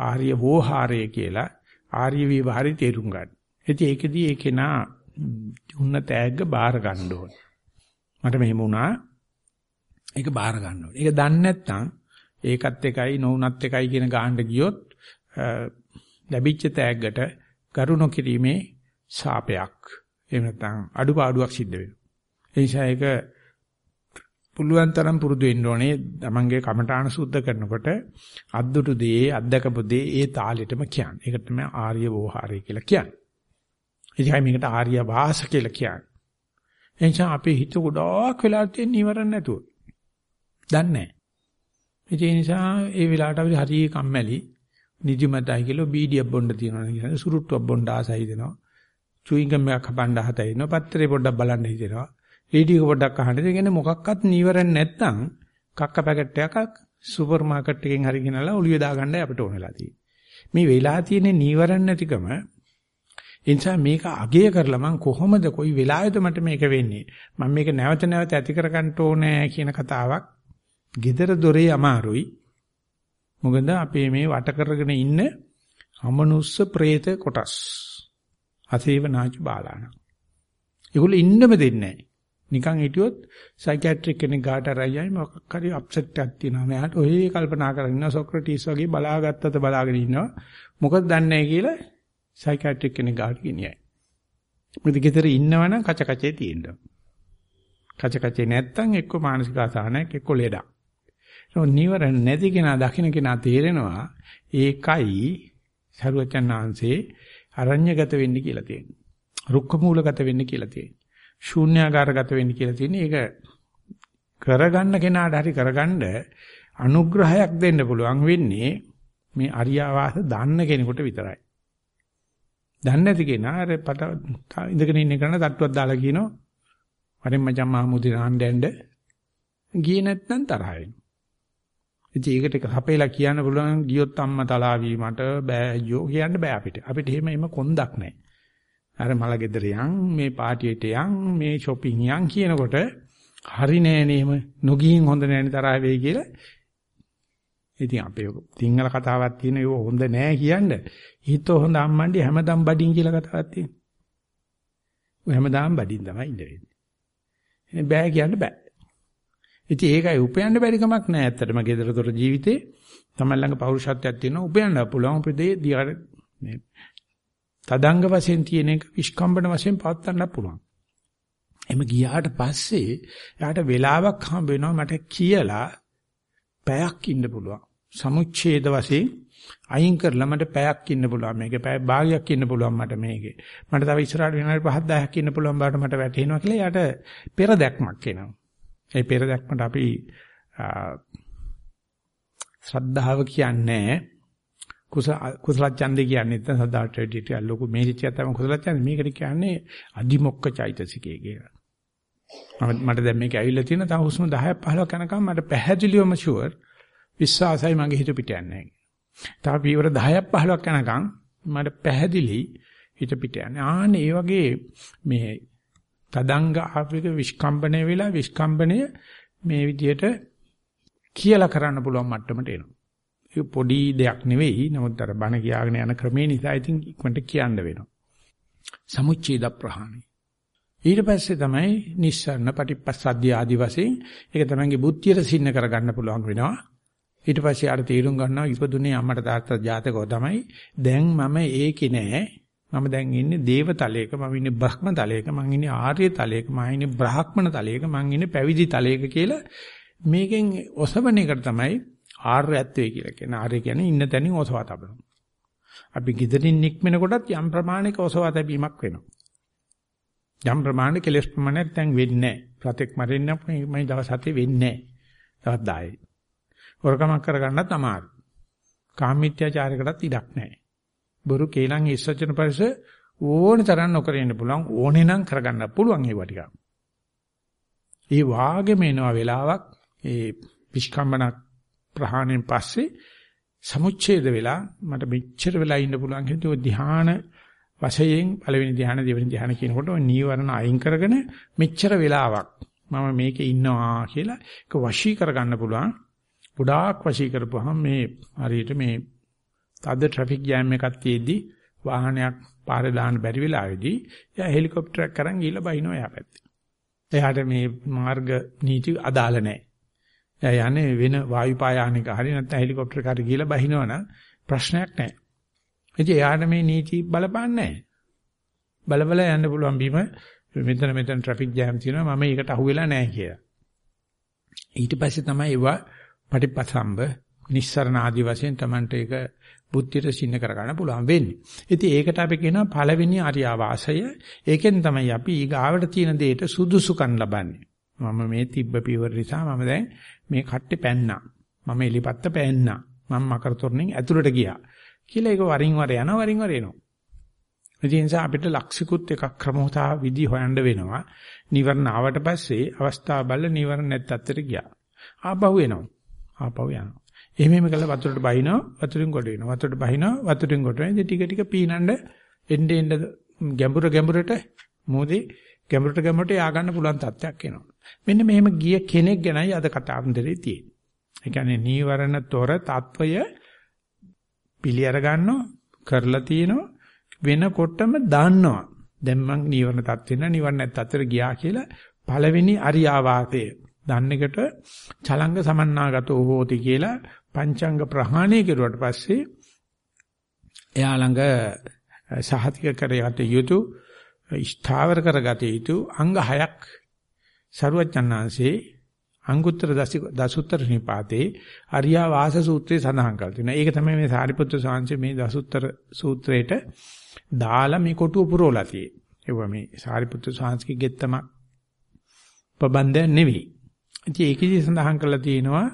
ආර්ය වෝහාරය කියලා ආර්ය විවහාරي තේරුම් ගන්න. ඉතින් ඒකෙදී ඒ කෙනා උන්න තෑග්ග බාර ගන්න ඕනේ. මට මෙහෙම වුණා. ඒක බාර ගන්න ඕනේ. ඒක දන්නේ නැත්නම් ඒකත් එකයි නොඋනත් එකයි කියන ගාන්න ගියොත් ලැබිච්ච තෑග්ගට ගරු නොකිරීමේ ශාපයක් එහෙම නැත්නම් අඩුපාඩුවක් සිද්ධ වෙනවා. ඒ නිසා ඒක පුළුවන් තරම් පුරුදු වෙන්න ඕනේ තමන්ගේ කමඨාන සුද්ධ කරනකොට අද්දුටු දේ අද්දකපු දේ ඒ තාලෙටම කියන්නේ. ඒකට තමයි ආර්ය වෝහාරය කියලා කියන්නේ. එනිසා මේකට ආර්ය වාස කියලා කියන්නේ. එනිසා අපේ හිත ගොඩක් වෙලා තියෙන නිවරණ නැතුව. දන්නේ නැහැ. ඒ නිසා ඒ වෙලාවට අපි හරිය කම්මැලි නිදිමතයි කියලා බීඩියක් බොන්න තියනවා කියන සුරුට්ටුවක් බොන්න ආසයි දෙනවා. චුයින්ගම් එකක් හපන්න හතයි දෙනවා. පත්තරේ පොඩ්ඩක් බලන්න හිතෙනවා. රේඩියෝ පොඩ්ඩක් අහන්න. ඒ කියන්නේ මොකක්වත් නීවරණ නැත්නම් කක්ක පැකට් එකක් සුපර් මාකට් එකෙන් හරි ගෙනලා ඔළුවේ දාගන්නයි අපිට ඕනෙලා තියෙන්නේ. මේ වෙලා තියෙන නීවරණ නැතිකම ඒ නිසා මේක අගය කරලා මම කොහොමද කොයි වෙලාවෙද මට මේක වෙන්නේ? මම මේක නැවත නැවත ඇති කරගන්න ඕනේ කියන කතාවක් gedara dore අමාරුයි. මොකද අපේ මේ වට කරගෙන ඉන්න අමනුස්ස പ്രേත කොටස්. අසේවනාච බාලාන. ඒගොල්ලෝ ඉන්නම දෙන්නේ නැහැ. නිකන් හිටියොත් සයිකියාට්‍රික් කෙනෙක් ගාට අරයයි මොකක් හරි අප්සෙට් එකක් තියෙනවා. මෙයාට ඔය කල්පනා කරගෙන ඉන්නවා සොක්‍රටිස් වගේ බලාගත්තද බලාගෙන ඉන්නවා. මොකද දන්නේ නැහැ කියලා සයිකියාට්‍රික් කෙනෙක් ගාට ගෙනියයි. මොකද ගෙදර ඉන්නවනම් කච කචේ තියෙනවා. කච කචේ නැත්තම් එක්ක මානසික අසහනයක් එක්ක ලෙඩක්. ඒක නිවරණ නැති කෙනා දකින්න කෙනා තේරෙනවා ඒකයි සරුවචනාංශේ අරඤ්‍යගත වෙන්න කියලා තියෙනවා. රුක්ක මූලගත වෙන්න කියලා තියෙනවා. ශූන්‍යාකාරගත වෙන්න කියලා තියෙන්නේ. ඒක කරගන්න කෙනාට හරි කරගන්න අනුග්‍රහයක් දෙන්න පුළුවන් වෙන්නේ මේ අරියාවාස දන්න කෙනෙකුට විතරයි. දන්නේ නැති කෙනා අර පට ඉඳගෙන ඉන්න කෙනා තට්ටුවක් දාලා කියනවා වරෙන් මචං මහමුදි රාන්ඩෙන්ඩ ගියේ නැත්නම් තරහ වෙනවා. ඉතින් ඒකට හපේලා කියන්න පුළුවන් ගියොත් අම්මා තලාවි මට බෑ අයියෝ කියන්න බෑ අපිට. අපිට එහෙම එම කොන්දක් නැහැ. අර මල ගෙදර යන් මේ පාටියට යන් මේ shopping යන් කියනකොට හරි නෑනේම නොගියින් හොඳ නෑනේ තරහ වෙයි කියලා. ඉතින් අපේ සිංහල කතාවක් තියෙන ඒව හොඳ නෑ කියන්න. හිතෝ හොඳ අම්මන්ඩි හැමදාම බඩින් කියලා කතාවක් තියෙනවා. ඔය හැමදාම බඩින් තමයි ඉඳ වෙන්නේ. බෑ කියන්න බෑ. ඉතින් ඒකයි උපයන්න බැරි කමක් නෑ ඇත්තටම ගෙදරතොර ජීවිතේ තමයි ළඟ පෞරුෂත්වයක් තියෙනවා උපයන්න පුළුවන් උපදේ දිහාට මේ තදංග වශයෙන් තියෙන එක විස්කම්බන වශයෙන් පවත්වන්න පුළුවන්. එමෙ ගියාට පස්සේ යාට වෙලාවක් හම්බ වෙනවා මට කියලා පැයක් ඉන්න පුළුවන්. සමුච්ඡේද වශයෙන් අයින් කරලා මට පැයක් ඉන්න පුළුවන්. මේකේ පැය භාගයක් ඉන්න පුළුවන් මට මේකේ. මට තව ඉස්සරහට විනාඩි 5 10ක් ඉන්න පුළුවන් බාට මට වැටහෙනවා කියලා යාට පෙර දැක්මක් එනවා. ඒ පෙර දැක්මට අපි ශ්‍රද්ධාව කියන්නේ කුසල කුසල ඡන්දේ කියන්නේ නැත්නම් සදාට ටික ලොකු මේරිච්චය තමයි කුසල ඡන්දේ මේකට කියන්නේ අදිමොක්ක චෛතසිකය කියලා. මම මට දැන් මේක ඇවිල්ලා තියෙන තව හුස්ම 10ක් 15ක් යනකම් මට පැහැදිලිවම ෂුවර් විශ්වාසයි මගේ හිත පිට යන්නේ නැහැ. තව පීවර 10ක් 15ක් යනකම් මට පැහැදිලි හිත පිට යන්නේ. ආන්නේ ඒ වගේ මේ තදංග ආපේක විස්කම්බණය වෙලා විස්කම්බණය මේ විදිහට කියලා කරන්න පුළුවන් මට්ටමට එනවා. ඒක පොඩි දෙයක් නෙවෙයි. නමුත් අර බණ කියාගෙන යන ක්‍රමේ නිසා ඉතින් ඉක්මනට කියන්න වෙනවා. සමුච්ඡේද ප්‍රහාණය. ඊට පස්සේ තමයි නිස්සරණ පටිපස්සද්ධිය ආදි වශයෙන් ඒක තමයිගේ බුද්ධියට සින්න කරගන්න පුළුවන් වෙනවා. ඊට පස්සේ ආර තීරුම් ගන්නවා ඉපදුනේ අම්මට තාත්තා ජාතකව තමයි. දැන් මම ඒකේ නෑ. මම දැන් ඉන්නේ දේව තලයක, මම ඉන්නේ බ්‍රහ්ම තලයක, මම ඉන්නේ ආර්ය තලයක, මම ඉන්නේ බ්‍රාහ්මණ තලයක, මම ඉන්නේ පැවිදි තලයක කියලා මේකෙන් ඔසවන එකට තමයි ආර්යත්වයේ කියලා කියන. ආර්ය කියන්නේ ඉන්න තැනින් ඔසවා තබනවා. අපි gederin නික්මෙන කොටත් යම් ප්‍රමාණයක ඔසවා තැබීමක් වෙනවා. යම් ප්‍රමාණයක කෙලස් ප්‍රමාණයක් දැන් වෙන්නේ නැහැ. ප්‍රත්‍යක් මරෙන්න මේ දවස් හතේ වෙන්නේ නැහැ. තවත් 10යි. හොරකමක් කරගන්නත් අමාරුයි. කාමීත්‍යාචාරයකටත් ඉඩක් නැහැ. බොරු කේලම් ඉස්සචන පරිස ඕන තරම් නොකර ඉන්න පුළුවන් ඕනේ නම් කරගන්න පුළුවන් ඒවා ටික. ඒ වාගේම එනවා වෙලාවක් ඒ විස්කම්බනක් ප්‍රහාණයෙන් පස්සේ සමුච්ඡේද වෙලා මට මෙච්චර වෙලා ඉන්න පුළුවන් හේතුව ධ්‍යාන වශයෙන් පළවෙනි ධ්‍යාන දෙවෙනි ධ්‍යාන කියනකොට ඔය නීවරණ අයින් කරගෙන මෙච්චර වෙලාවක් මම මේකේ ඉන්නවා කියලා ඒක වශී කරගන්න පුළුවන්. ගොඩාක් වශී කරපුවාම මේ හරියට මේ තද ට්‍රැෆික් ජෑම් එකක් තියෙද්දී වාහනයක් පාරේ දාන්න බැරි වෙලාවේදී එයා හෙලිකොප්ටරයක් කරන් ගිහලා බහිනවා එහා පැත්තේ. එයාට මේ මාර්ග නීති අදාළ නැහැ. එයා යන්නේ වෙන වායු පායානික හරි නැත්නම් හෙලිකොප්ටර් එකකට ගිහලා බහිනවනම් ප්‍රශ්නයක් නැහැ. ඉතින් එයාට මේ නීති බලපාන්නේ නැහැ. බල බල යන්න පුළුවන් බීම මෙතන මෙතන ට්‍රැෆික් ජෑම් තියෙනවා මම ඒකට අහුවෙලා නැහැ කියලා. ඊට පස්සේ තමයි ඒවා පටිපසම්බ නිස්සරණ ආදි වශයෙන් Tamanට ඒක බුද්ධියට සින්න කරගන්න පුළුවන් වෙන්නේ. ඉතින් ඒකට අපි කියනවා පළවෙනි අරියාවාසය. ඒකෙන් තමයි අපි ඊගාවට තියෙන දෙයට සුදුසුකම් ලබන්නේ. මම මේ තිබ්බ පියවර නිසා මම දැන් මේ කට්ටේ පැන්නා. මම එලිපත්ත පැන්නා. මම මකර තොරණෙන් ඇතුළට ගියා. කියලා ඒක වරින් වර යනවා වරින් වර එනවා. ඒ නිසා අපිට ලක්ෂිකුත් එකක් ක්‍රමෝතා විදි හොයන්න වෙනවා. නිවර්ණ ආවට පස්සේ අවස්ථාව බල නිවර්ණ නැත් අත්තර ගියා. ආපහු එනවා. ආපහු යනවා. එහෙම එහෙම කළා වතුරට බහිනවා වතුරින් කොට වෙනවා. වතුරට බහිනවා වතුරින් කොට වෙනවා. ටික ටික පීනන්න එන්න එන්න ගැඹුර ගැඹුරට මොදේ ගැඹුරට ගැඹුරට යා ගන්න පුළුවන් තත්ත්වයක් එනවා. මෙන්න මෙහෙම ගිය කෙනෙක් ගැනයි අද කතාන්දරේ තියෙන්නේ. ඒ කියන්නේ නීවරණ තොර తত্ত্বය පිළි අර ගන්නවා, කරලා තිනවා, වෙනකොටම දන්නවා. දැන් මං නීවරණ තත්ත්වෙ නා නිවර්ණත් තත්ත්වෙට ගියා කියලා පළවෙනි අරියාවාතය. දන්නේකට චලංග සමන්නාගතෝ හෝති කියලා පංචංග ප්‍රහාණය කෙරුවට පස්සේ එයා ළඟ සහතික කර යත යුතුය ස්ථාවර කරගත යුතු අංග හයක් සරුවචන්නාංශේ අංගුත්තර දසුත්තර නිපාතේ අරියා වාස සූත්‍රයේ සඳහන් කරලා තියෙනවා. ඒක තමයි මේ සාරිපුත්‍ර සාංශේ මේ දසුත්තර සූත්‍රයට දාලා මේ කොටුව පුරවලා තියෙන්නේ. ඒව මේ සාරිපුත්‍ර සාංශකේ ගෙත්තම ප්‍රබන්ධය නෙවෙයි. ඉතින් ඒකෙදි සඳහන් කරලා තියෙනවා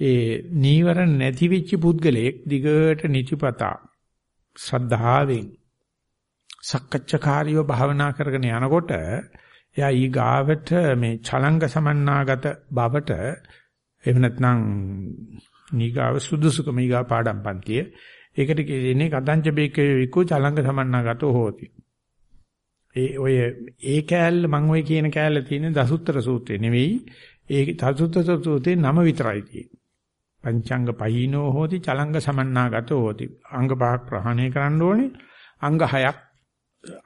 ඒ නීවරණ නැති වෙච්ච පුද්ගලයෙක් දිගට නිතිපතා ශ්‍රද්ධාවෙන් සක්කච්ඡකාරීව භාවනා කරගෙන යනකොට එයා ඊ ගාවට මේ චලංග සමන්නාගත බවට එහෙම නැත්නම් නීගාව සුදුසුකම ඊගා පාඩම් පන්තිය ඒකට කියන්නේ කතංච බේකේ විකු චලංග සමන්නාගතෝ හෝති. ඒ ඔය ඒ කෑල්ල මම ඔය කියන කෑල්ල තියෙන දසුත්තර සූත්‍රේ නෙවෙයි ඒ දසුත්තර සූත්‍රේ නම විතරයි තියෙන්නේ. පංචංග පහිනෝ හෝති චලංග සමන්නාගතෝ හෝති. අංග පහක් ප්‍රහාණය කරන්න ඕනේ. අංග හයක්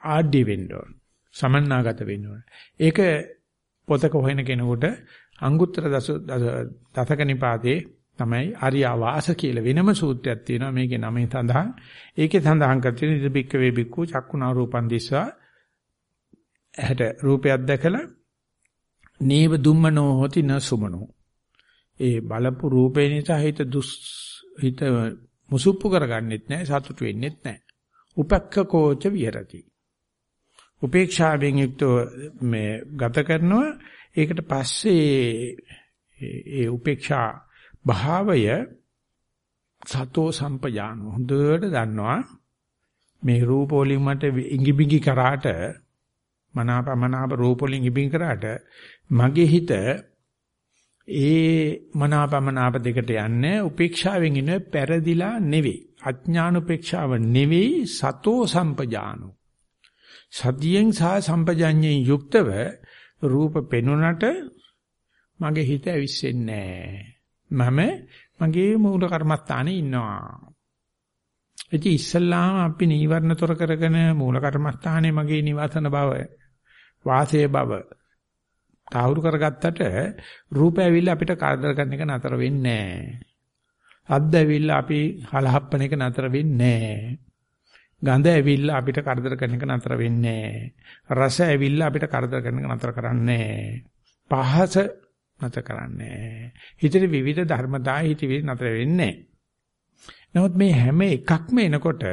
ආඩ්‍ය වෙන්න ඕනේ සමන්නාගත වෙන්න ඕනේ. ඒක පොතක හොයන කෙනෙකුට අංගුත්තර දස දසක නිපාතේ තමයි ආර්ය වාස කියලා වෙනම සූත්‍රයක් තියෙනවා මේකේ නමේ සඳහන්. ඒකේ සඳහන් කර තියෙන ඉදබික්ක වේ බික්කු චක්කුණා රූපන් දිස්වා ඇහැට රූපයක් දැකලා නේව දුම්මනෝ හොති න සුමනෝ. ඒ බලපු රූපේ නිසා හිත දුස් හිත මුසුප්පු කරගන්නෙත් නැහැ සතුටු වෙන්නෙත් නැහැ. උපක්ඛකෝච විහෙරති. උපේක්ෂාවෙන් යුක්තව මේ ගත කරනවා. ඒකට පස්සේ ඒ උපේක්ෂා භාවය සතෝ සම්පජාන. හොඳට දන්නවා. මේ රූප වලින් මට ඉඟිබිඟි කරාට මනාපමනාප රූප වලින් ඉඟිබිඟි කරාට මගේ හිත ඒ මනාපමනාප දෙකට යන්නේ උපේක්ෂාවෙන් ඉන්න පෙරදිලා නෙවෙයි. අඥාන උපේක්ෂාව නෙවෙයි සතෝ සම්පජානෝ සතියෙන් සහ සම්පජඤ්ඤයෙන් යුක්තව රූප පෙනුනට මගේ හිත ඇවිස්සෙන්නේ මම මගේ මූල කර්මස්ථානේ ඉන්නවා. ඉතින් ඉස්සල්ලාම අපි නීවරණ තොර කරගෙන මූල කර්මස්ථානේ මගේ නිවාසන බව වාසයේ බව තාවුරු කරගත්තට රූපය ඇවිල්ලා අපිට කරදර කරන එක නතර වෙන්නේ නැහැ. අද්ද ඇවිල්ලා අපි හලහප්පන එක නතර වෙන්නේ නැහැ. ගඳ ඇවිල්ලා අපිට කරදර කරන එක නතර වෙන්නේ රස ඇවිල්ලා අපිට කරදර කරන එක නතර කරන්නේ පහස නතර කරන්නේ හිතේ විවිධ ධර්මතා හිතේ නතර වෙන්නේ නමුත් මේ හැම එකක්ම එනකොට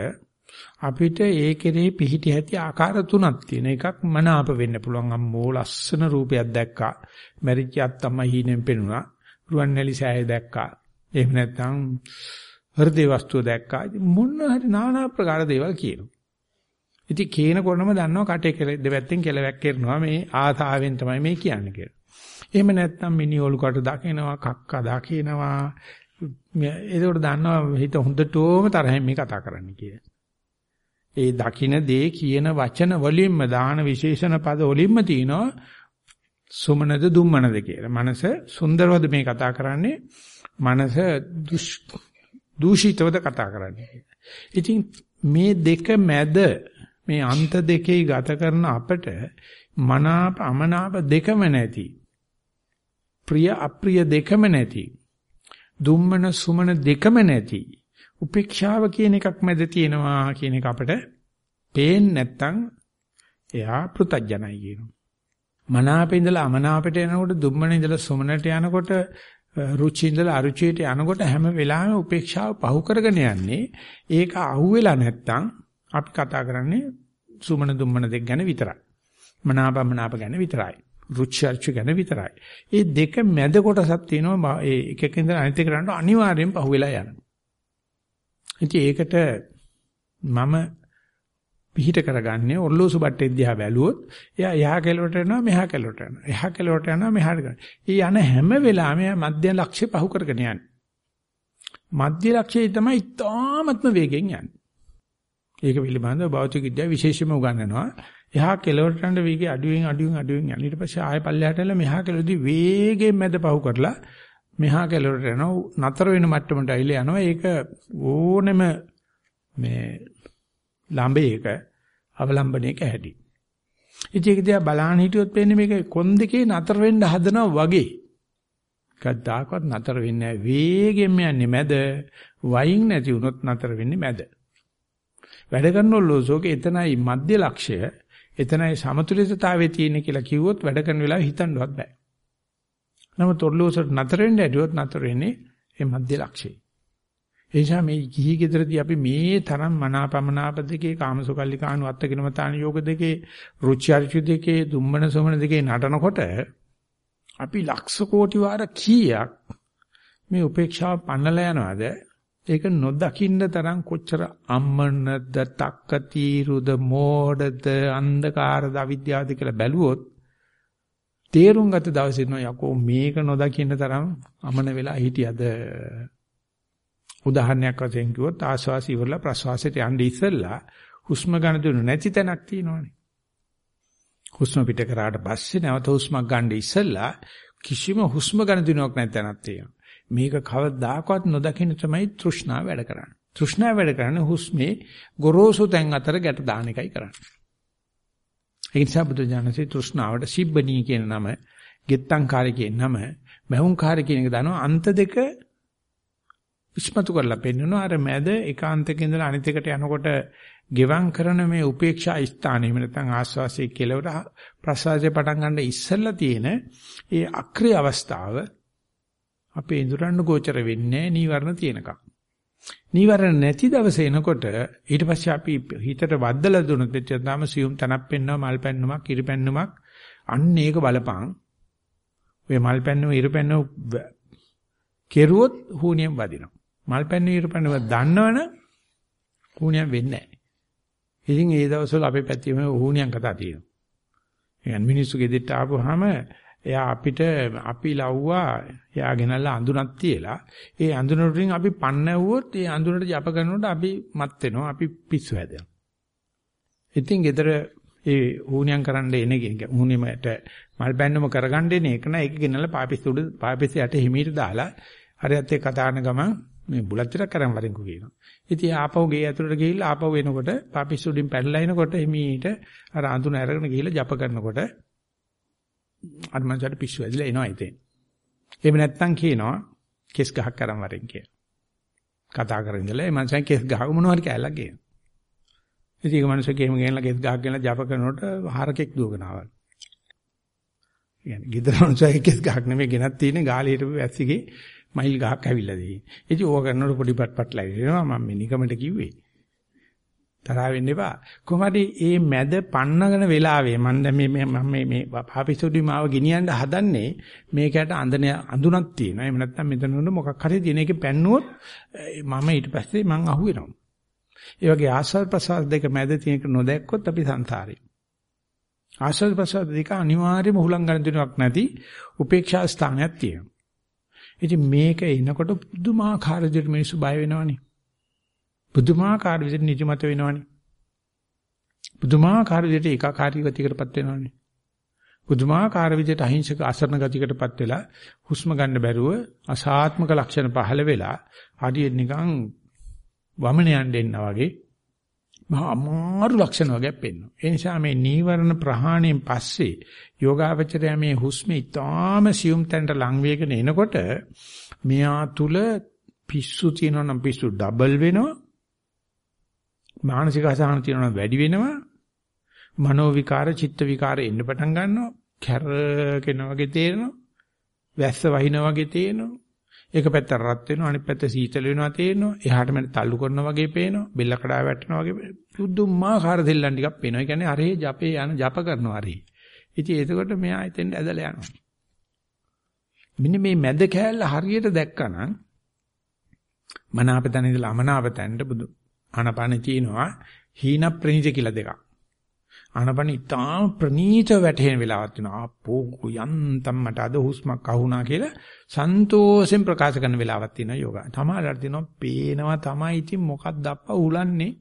අපිට ඒ කෙරෙහි පිහිටි ඇති ආකාර තුනක් තියෙන එකක් මනාප වෙන්න පුළුවන්. අම්මෝ ලස්සන රූපයක් දැක්කා. මැරිච්ච අත්තම්ම හීනෙන් පෙනුණා. රුවන්වැලි සෑය දැක්කා. එහෙම නැත්නම් හෘදේ වස්තුව දැක්කා. මොන හරි নানা ප්‍රකාර දේවල් කියනවා. ඉතින් කේනකොටම දන්නවා කටේ කෙල දෙපැත්තෙන් කෙලවැක් කරනවා මේ ආසාවෙන් තමයි මේ කියන්නේ කියලා. එහෙම නැත්නම් මිනිඔලු කට දකිනවා, කක්ක දකිනවා. ඒකට දන්නවා හිත හොඳටම තරහින් මේ කතා කරන්න කියලා. ඒ දකින දේ කියන වචන වලින්ම දාන විශේෂණ පද වලින්ම තියෙනවා සුමනද දුම්මනද කියලා. මනස සුන්දරවද මේ කතා කරන්නේ? මනස දුෂ් දූෂිතවද කතා කරන්නේ. ඉතින් මේ දෙක මැද මේ අන්ත දෙකේ ගත කරන අපට මනාප අමනාප දෙකම නැති. ප්‍රිය අප්‍රිය දෙකම නැති. දුම්මන සුමන දෙකම නැති. උපේක්ෂාව කියන එකක් මැද තියෙනවා කියන එක අපට පේන්නේ නැත්තම් එයා පෘතජනයි කියනවා. මනාපේ ඉඳලා අමනාපයට යනකොට දුම්මන ඉඳලා සුමනට යනකොට රුචි ඉඳලා අරුචියට යනකොට හැම වෙලාවෙම උපේක්ෂාව පහු කරගෙන යන්නේ ඒක අහුවෙලා නැත්තම් අපි කතා කරන්නේ සුමන දුම්මන දෙක ගැන විතරයි. මනාපමනාප ගැන විතරයි. රුචි අරුචි ගැන විතරයි. ඒ දෙක මැද කොටසක් තියෙනවා ඒ එකක ඉඳලා අනිත් එකට අනිවාර්යෙන් පහුවෙලා යනවා. ඉතින් ඒකට මම පිහිට කරගන්නේ ඔර්ලෝසු බට්ටේ දිහා බැලුවොත් එයා එහා කෙළවරට යනවා මෙහා කෙළවරට යනවා එහා කෙළවරට යනවා මෙහාට යනවා. ඊ යන හැම වෙලාවෙම මධ්‍ය ලක්ෂ්‍ය පහු කරගෙන යන්නේ. මධ්‍ය ලක්ෂ්‍යය තමයි ඉතාමත්ම වේගෙන් යන්නේ. ඒක පිළිබඳව භෞතික විද්‍යාව විශේෂයෙන්ම උගන්වනවා. එහා කෙලවරට යන වේගය අඩුවෙන් අඩුවෙන් අඩුවෙන් යන ඊට පස්සේ ආය පල්ලෙහාට එලා මෙහා කෙලවරදී වේගයෙන් මැද පහු කරලා මෙහා කෙලවරට යනවා නතර වෙන මට්ටමට ඇවිල්ලා යනවා. ඒක ඕනෙම මේ ළඹයක අවලම්බණයක හැටි. ඉතින් ඒක දිහා බලන්න හිටියොත් පේන්නේ මේක කොන් දෙකේ නතර වෙන්න හදනවා වගේ. කද්දාකවත් නතර වෙන්නේ නැහැ. වේගෙන් යන්නේ මැද. වයින් නැති වුණොත් නතර වෙන්නේ මැද. වැඩ කරනොල්ලෝසෝක එතනයි මධ්‍ය ලක්ෂ්‍ය එතනයි සමතුලිතතාවයේ තියෙන කියලා කිව්වොත් වැඩ කරන වෙලාවෙ හිතන්නවත් බෑ. නමුත් ඔර්ලෝසට නතර වෙන්න ඇදුවොත් නතර වෙන්නේ මේ මධ්‍ය ලක්ෂ්‍යය. ඒ නිසා මේ ගිහි ගෙදරදී අපි මේ තරම් මනාපමනාප දෙකේ කාමසුකල්ලිකාණු අත්තකිනමතාන යෝග දෙකේ රුචි අරුචි දෙකේ දුම්මන සොමන දෙකේ නටනකොට අපි ලක්ෂ කෝටි වාර කීයක් මේ උපේක්ෂාව පන්නලා යනවාද? ඒක නොදකින්න තරම් කොච්චර අම්මනද තක්කතිරුද මෝඩද අන්ධකාරද අවිද්‍යාවද කියලා බැලුවොත් තේරුම් ගත දවසේ නෝ යකෝ මේක නොදකින්න තරම් අමන වෙලා හිටියද? උදාහරණයක් වශයෙන් කිව්වොත් ආශ්වාස ඉවරලා ප්‍රශ්වාසයට යන්නේ ඉස්සෙල්ලා හුස්ම ගන්න දුන්නු නැති තැනක් තියෙනවනේ. හුස්ම පිට කරාට පස්සේ නැවත හුස්මක් ගන්න ඉස්සෙල්ලා කිසිම හුස්ම ගන්න දිනුවක් නැති තැනක් තියෙනවා. මේක කවදාකවත් නොදකින්න තමයි තෘෂ්ණාව වැඩ කරන්නේ. තෘෂ්ණාව වැඩ කරන්නේ හුස්මේ ගොරෝසු තැන් අතර ගැට දාන එකයි කරන්නේ. ඒ නිසා බුදු දානසේ තෘෂ්ණාවට සිබ්බණී කියන නම, ගෙත්තංකාරී කියන නම, මහුංකාරී කියන එක දානවා අන්ත දෙක විස්මතු කරලා පෙන්වනවා අර මැද ඒකාන්තක ඉඳලා අනිත් එකට යනකොට ගෙවම් කරන මේ උපේක්ෂා ස්ථානෙ එහෙම නැත්නම් ආස්වාසිය කෙලවර ප්‍රසවාසයේ පටන් ගන්න ඉස්සෙල්ලා තියෙන ඒ අක්‍රිය අවස්ථාව අපේ ඉඳුරන්න ගෝචර වෙන්නේ නීවරණ තියෙනකම්. නීවරණ නැති දවසේ එනකොට ඊට පස්සේ අපි හිතට වද්දලා දුන්නොත් එච්චරම සියුම් තනක් පෙන්නවා මල් පැන්නුමක් ඉරි පැන්නුමක් අන්න ඒක බලපං. ඔය මල් පැන්නුම ඉරි පැන්නුම කෙරුවොත් හුනියම් වදිනවා. මල් පැන්නුම ඉරි පැන්නුම දන්නවනම් හුනියම් වෙන්නේ නැහැ. ඉතින් ඒ දවස්වල අපේ පැත්තේ මේ හුනියම් කතා තියෙනවා. يعني මිනිස්සු ගෙදෙට්ට ආපුවාම එයා අපිට අපි ලව්වා එයා ගෙනල්ලා අඳුනක් තියලා ඒ අඳුන වලින් අපි පන්නවුවොත් ඒ අඳුනට ජප කරනකොට අපි මත් වෙනවා අපි පිස්සු හැදෙනවා. ඉතින් ගෙදර ඒ ඌණියම් කරන්න එන ඌණියමට මල් බැන්නම කරගන්න එන එක නෑ ඒක ගෙනල්ලා පාපිස් උඩ පාපිස් යට හිමීට දාලා හරියත් ඒ කතා කරන ගමන් මේ බුලත් ටිකක් කරන් වරින්කෝ කියනවා. ඉතින් ආපහු ගේ ඇතුළට ගිහිල්ලා ආපහු එනකොට පාපිස් උඩින් පැනලා එනකොට හිමීට අර අඳුන අරගෙන ගිහිල්ලා ජප කරනකොට අර මනසට පිස්සු ඇදලා එනවා ඉතින්. එහෙම නැත්නම් කියනවා කෙස් ගහක් කරන් වරෙන් කියලා. කතා කරගෙන ඉඳලා ඒ මනසෙන් කෙස් ගහක මොනවා හරි කැලක් ගේනවා. ඉතින් ඒක මනසක එහෙම ගෙනලා කෙස් ගහක් ගෙනලා ජප කරනකොට හරකෙක් දුවගෙන ආවල්. يعني ගෙදර මනසයි කෙස් ගහක් නෙමෙයි ගෙනත් තියෙන්නේ ගාලේ හිටපු වැස්සිගේ මයිල් ගහක් ඇවිල්ලා තියෙන්නේ. ඉතින් ඕක කරනකොට පොඩි පට්පට් ලැබෙනවා මම මේ නිකමට කිව්වේ. තරහ වෙන්න එපා. කොහොමද මේ මැද පන්නගෙන වෙලාවේ මම දැන් මේ මම මේ මේ පාපිසුඩි මාව ගෙනියන්න හදන්නේ මේකට අඳන අඳුනක් තියෙනවා. එහෙම නැත්නම් මෙතන උන මොකක් හරි දින එකේ පැන්නුවොත් මම ඊට පස්සේ මං අහුවෙනවා. ඒ වගේ ආස්වාද ප්‍රසාද දෙක මැද තියෙනක නොදැක්කොත් අපි සංසාරේ. ආස්වාද ප්‍රසාද දෙක අනිවාර්යයෙන්ම හුලං ගන්න දෙයක් නැති උපේක්ෂා ස්ථානයක් තියෙනවා. ඉතින් මේක එනකොට පුදුමාකාර විදිහට මිනිස්සු බය වෙනවනේ. බුදුමාකාර විදිහට නිදිමත වෙනවනේ. බුදුමාකාර විදිහට ඒකාකාරී ගතියකටපත් වෙනවනේ. බුදුමාකාර විදිහට අහිංසක අසරණ ගතියකටපත් වෙලා හුස්ම ගන්න බැරුව අසාත්මක ලක්ෂණ පහළ වෙලා හරියට නිකන් වමන යන්න එන්නා වගේ මහා අමාරු ලක්ෂණ වගේ පෙන්වනවා. ඒ නිසා මේ නීවරණ ප්‍රහාණයෙන් පස්සේ යෝගාවචරය මේ හුස්මේ ඊටාම සියුම් තැනට ලං වේගන එනකොට මෙයා තුල පිස්සු තියෙනවා නම් පිස්සු ඩබල් වෙනවා මානසික අසහන තියෙනවා වැඩි වෙනවා. මනෝ විකාර, චිත්ත විකාර එන්න පටන් ගන්නවා. කැරකෙන වගේ තේරෙනවා. වැස්ස වහින වගේ තේරෙනවා. එක පැත්ත රත් වෙනවා අනිත් පැත්ත සීතල වෙනවා තේරෙනවා. එහාට මෙන්න තල්ලු කරනවා වගේ පේනවා. බෙල්ල කඩා වැටෙනවා වගේ පුදුමාකාර දෙල්ලන් ටිකක් පේනවා. ඒ කියන්නේ අරේ ජපේ යන ජප කරනවා අරේ. ඉතින් එතකොට මෙයා එතෙන් ඇදලා යනවා. මෙන්න මේ මැද කෑල්ල හරියට දැක්කනම් මනාප තැන ඉඳලා අමනාප තැනට බුදු ආනපන තියෙනවා හීන ප්‍රණීත කියලා දෙකක්. ආනපන ඉතාම ප්‍රණීත වැටෙන වෙලාවක් තියෙනවා. ආපෝ යන්තම් මට අද හුස්මක් අහුණා කියලා සන්තෝෂෙන් ප්‍රකාශ කරන වෙලාවක් තියෙනවා යෝගා. තමාලට තියෙනවා පේනවා තමයි ඉතින් මොකක්ද අප්පා උලන්නේ.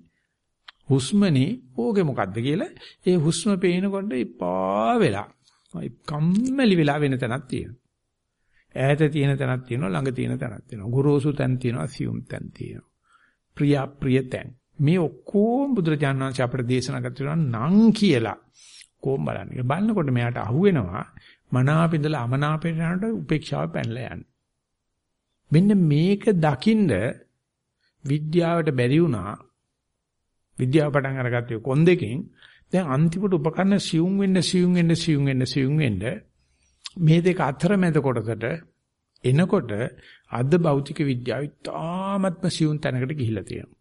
හුස්මනේ ඕකේ මොකද්ද කියලා ඒ හුස්ම පේනකොට ඉපා වෙලා කම්මැලි වෙලා වෙන තැනක් තියෙනවා. ඈත තියෙන තැනක් තියෙනවා ළඟ තියෙන තැනක් තියෙනවා. ගුරුසු තැන් තියෙනවා සියුම් තැන් තියෙනවා. ප්‍රිය ප්‍රිය තැන්. මේ ඔක්කොම බුදුරජාණන් වහන්සේ අපට දේශනා කරලා නම් කියලා කොහොම බලන්නේ. බලනකොට මෙයාට අහුවෙනවා මනාපින්දලා අමනාපේට යනකොට උපේක්ෂාව පැනලා යන්නේ. මෙන්න මේක දකින්ද විද්‍යාවට බැරි වුණා. විද්‍යාව පටන් අරගත්තේ කොන් දෙකෙන්. දැන් අන්තිමට උපකරණ සියුම් වෙන්න සියුම් වෙන්න සියුම් වෙන්න සියුම් වෙන්න මේ දෙක අතරමැද කොටසට එනකොට අද භෞතික විද්‍යාව ඉතාමත්ම සියුම් තැනකට ගිහිලා තියෙනවා.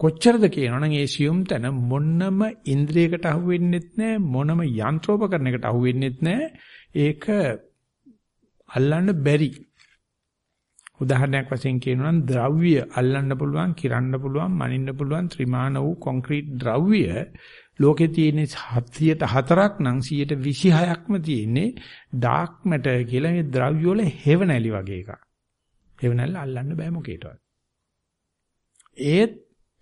කොච්චරද කියනවනම් ඒ සියුම් තැන මොනම ඉන්ද්‍රියකට අහු වෙන්නෙත් නැහැ මොනම යන්ත්‍රෝපකරණයකට අහු වෙන්නෙත් නැහැ ඒක අල්ලන්න බැරි උදාහරණයක් වශයෙන් කියනවා නම් ද්‍රව්‍ය අල්ලන්න පුළුවන්, කිරන්න පුළුවන්, මනින්න පුළුවන් ත්‍රිමාන වූ කොන්ක්‍රීට් ද්‍රව්‍ය ලෝකේ තියෙන 104ක් නම් 126ක්ම තියෙන්නේ ඩාර්ක් මැටර් කියලා මේ ද්‍රව්‍ය වල හේවණලි වගේ එකක්. හේවණල්ල අල්ලන්න බෑ මොකේටවත්. ඒත්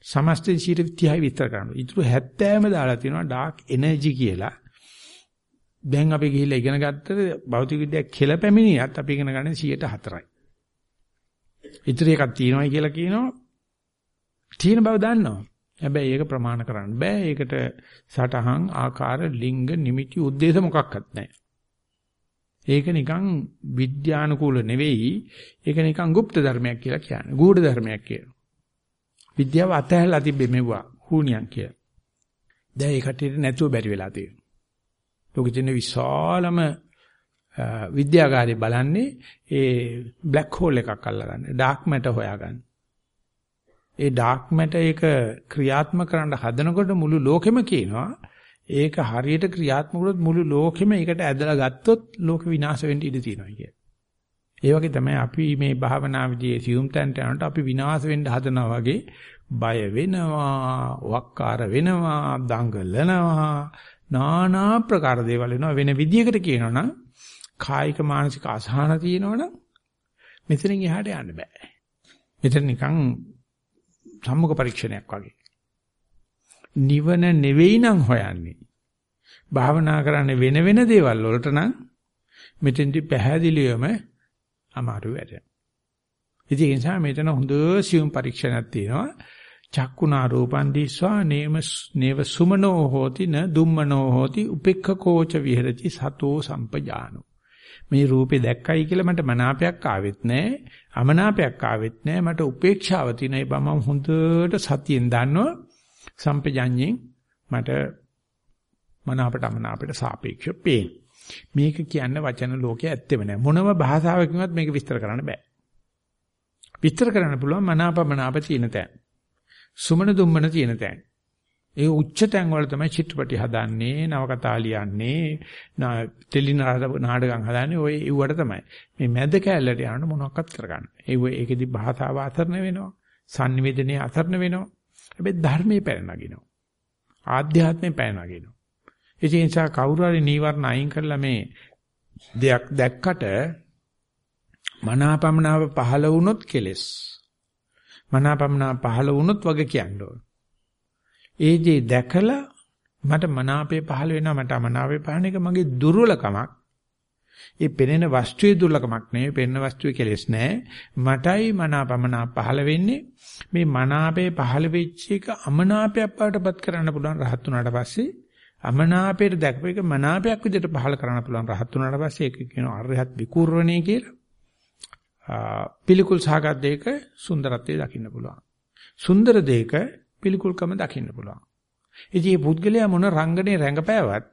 සමස්ත 130යි විතර කරනවා. ඊටු 70ම දාලා තියෙනවා ඩාර්ක් එනර්ජි කියලා. දැන් අපි ගිහිල්ලා ඉගෙන ගත්තට භෞතික විද්‍යාව කියලා පැමිණියත් අපි ඉගෙන ගන්න 104යි. ඉතිරි එකක් තියෙනවයි කියලා කියනවා. තියෙන බව දන්නවා. හැබැයි ඒක ප්‍රමාණ කරන්න බෑ. ඒකට සටහන්, ආකාර, ලිංග, නිමිති, ಉದ್ದೇಶ මොකක්වත් නැහැ. ඒක නිකන් විද්‍යානුකූල නෙවෙයි. ඒක නිකන් গুপ্ত ධර්මයක් කියලා කියන්නේ. ගූඪ ධර්මයක් කියලා. විද්‍යාව අතහැරලා තිබෙ මෙවුවා. හුණියන් කියලා. දැන් ඒ කටියට නැතුව බැරි වෙලා තියෙනවා. ලෝකෙ තියෙන විශාලම විද්‍යාගාරේ බලන්නේ ඒ බ්ලැක් හෝල් එකක් අල්ලගන්න. ඩාර්ක් මැටර් හොයාගන්න. ඒ ඩාර්ක් මැටර් එක ක්‍රියාත්මක කරන්න හදනකොට මුළු ලෝකෙම කියනවා ඒක හරියට ක්‍රියාත්මක වුණොත් මුළු ලෝකෙම ඒකට ඇදලා ගත්තොත් ලෝක විනාශ වෙන්න ඉඩ තියෙනවා කිය. ඒ වගේ තමයි අපි මේ භාවනා විදියේ සියුම් තැන්ට යනකොට අපි විනාශ වෙන්න හදනවා වගේ බය වෙනවා, වක්කාර වෙනවා, දඟලනවා, নানা ප්‍රකාර දේවල් වෙනවා වෙන විදියකට කියනවනම් කායික මානසික අසහන තියෙනවනම් මෙතනින් එහාට යන්න බෑ. මෙතන නිකන් සම්මුඛ පරීක්ෂණයක් වගේ. නිවන නෙවෙයි නම් හොයන්නේ. භාවනා කරන්නේ වෙන වෙන දේවල් වලට නම් මෙතෙන්දි පැහැදිලිවම අමාරු වැඩ. ඉතින් ඒ නිසා මෙතන හොඳ සියුම් පරීක්ෂණයක් තියෙනවා. චක්කුණා රූපන් දිස්වා නේම නේව සුමනෝ හෝති න දුම්මනෝ හෝති උපෙක්ඛකෝච විහෙරති සතෝ සම්පජානෝ මේ රූපේ දැක්කයි කියලා මට මනාපයක් ආවෙත් නැහැ. අමනාපයක් ආවෙත් නැහැ. මට උපේක්ෂාව තියෙන ඒ බම හොඳට සතියෙන් දන්නවා. සම්පජඤ්ඤයෙන් මට මනාපට අමනාපට සාපේක්ෂව පේන. මේක කියන්නේ වචන ලෝකයේ ඇත්තෙම නෑ. මොනම භාෂාවකින්වත් මේක විස්තර කරන්න බෑ. විස්තර කරන්න පුළුවන් මනාපමනාප තියෙන තැන. සුමන දුම්මන තියෙන තැන. ඒ උච්ච තැන් වල තමයි චිත්‍රපටි හදන්නේ, නවකතා ලියන්නේ, ටෙලි නාටකම් හදන්නේ ඔය ඉුවට තමයි. මේ මැද කැලලට යනකොට මොනවක්වත් කරගන්න. ඒ ඒකෙදි භාෂාව අතරන වෙනවා. sannivedanaye අතරන වෙනවා. හැබැයි ධර්මයේ පැන නගිනවා. ආධ්‍යාත්මේ පැන නගිනවා. ඒ නිසා කවුරු හරි නීවරණ අයින් කරලා මේ දෙයක් දැක්කට මනාපමනාව පහළ වුණොත් කෙලස්. මනාපමනාව පහළ වුණොත් වගේ කියන්න ඕන. ඒ දේ දැකලා මට මනාපේ පහළ වෙනවා මට අමනාපේ පහළ එක මගේ දුර්වලකමක්. ඒ පෙනෙන වස්තුවේ දුර්ලකමක් නෙවෙයි පෙනෙන වස්තුවේ කෙලෙස් නෑ. මටයි මනාපමනා පහළ වෙන්නේ. මේ මනාපේ පහළ වෙච්ච එක අමනාපයක් බවටපත් කරන්න පුළුවන් රහත් උනාට පස්සේ අමනාපයට දැක්ව එක මනාපයක් විදිහට පහළ කරන්න පුළුවන් රහත් උනාට පස්සේ ඒක කියනවා අරහත් විකූර්ණේ කියලා. පිළිකුල් සහගත දෙයක සුන්දරත්වය දකින්න පුළුවන්. සුන්දර දෙයක පිළිකුල්කම දකින්න පුළුවන්. ඉතින් මේ පුද්ගලයා මොන රංගනේ රැඟපෑවත්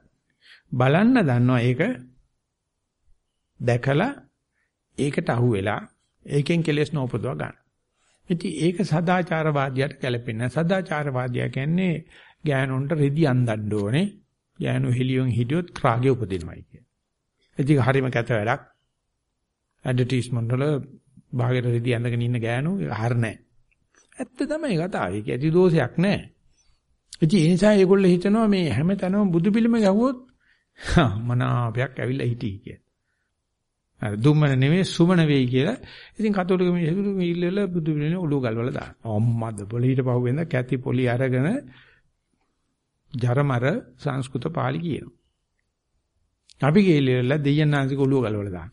බලන්න දන්නවා ඒක දැකලා ඒකට අහු වෙලා ඒකෙන් කෙලෙස් නොපදව ගන්න. ඉතින් ඒක සදාචාරවාදියාට ගැලපෙන්නේ නැහැ. සදාචාරවාදියා කියන්නේ ගෑනුන්ට රෙදි අන්දන්න ඕනේ. ගෑනු හෙලියෙන් හිටියොත් ක්‍රාගේ උපදිනවයි කිය. ඉතින් හරිම කැත වැඩක්. ඇඩ්වර්ටයිස්මන්ට් වල භාගයට රෙදි අඳගෙන ඉන්න ගෑනු හර නැහැ. ඇත්ත තමයි කතාව. ඒක ඇති දෝෂයක් නැහැ. ඉතින් ඒ නිසා ඒගොල්ලෝ හිතනවා මේ හැමතැනම බුදු පිළිම ගැහුවොත් [laughs] මනාපයක් ඇවිල්ලා හිටී කිය. අර දුම්මන නෙවෙයි සුමන වෙයි කියලා. ඉතින් කතෝලික මිනිස්සු ඉල්ලල බුදු පිළිමේ ඔලුව ගල්වලා දාන. අම්මද පොළි හිටපහුවෙන්ද කැති පොලි අරගෙන ජරමර සංස්කෘත පාලි කියනවා. අපි ගිහිල්ලා දෙයයන්ාංශික ඔළුව ගලවලා දාන.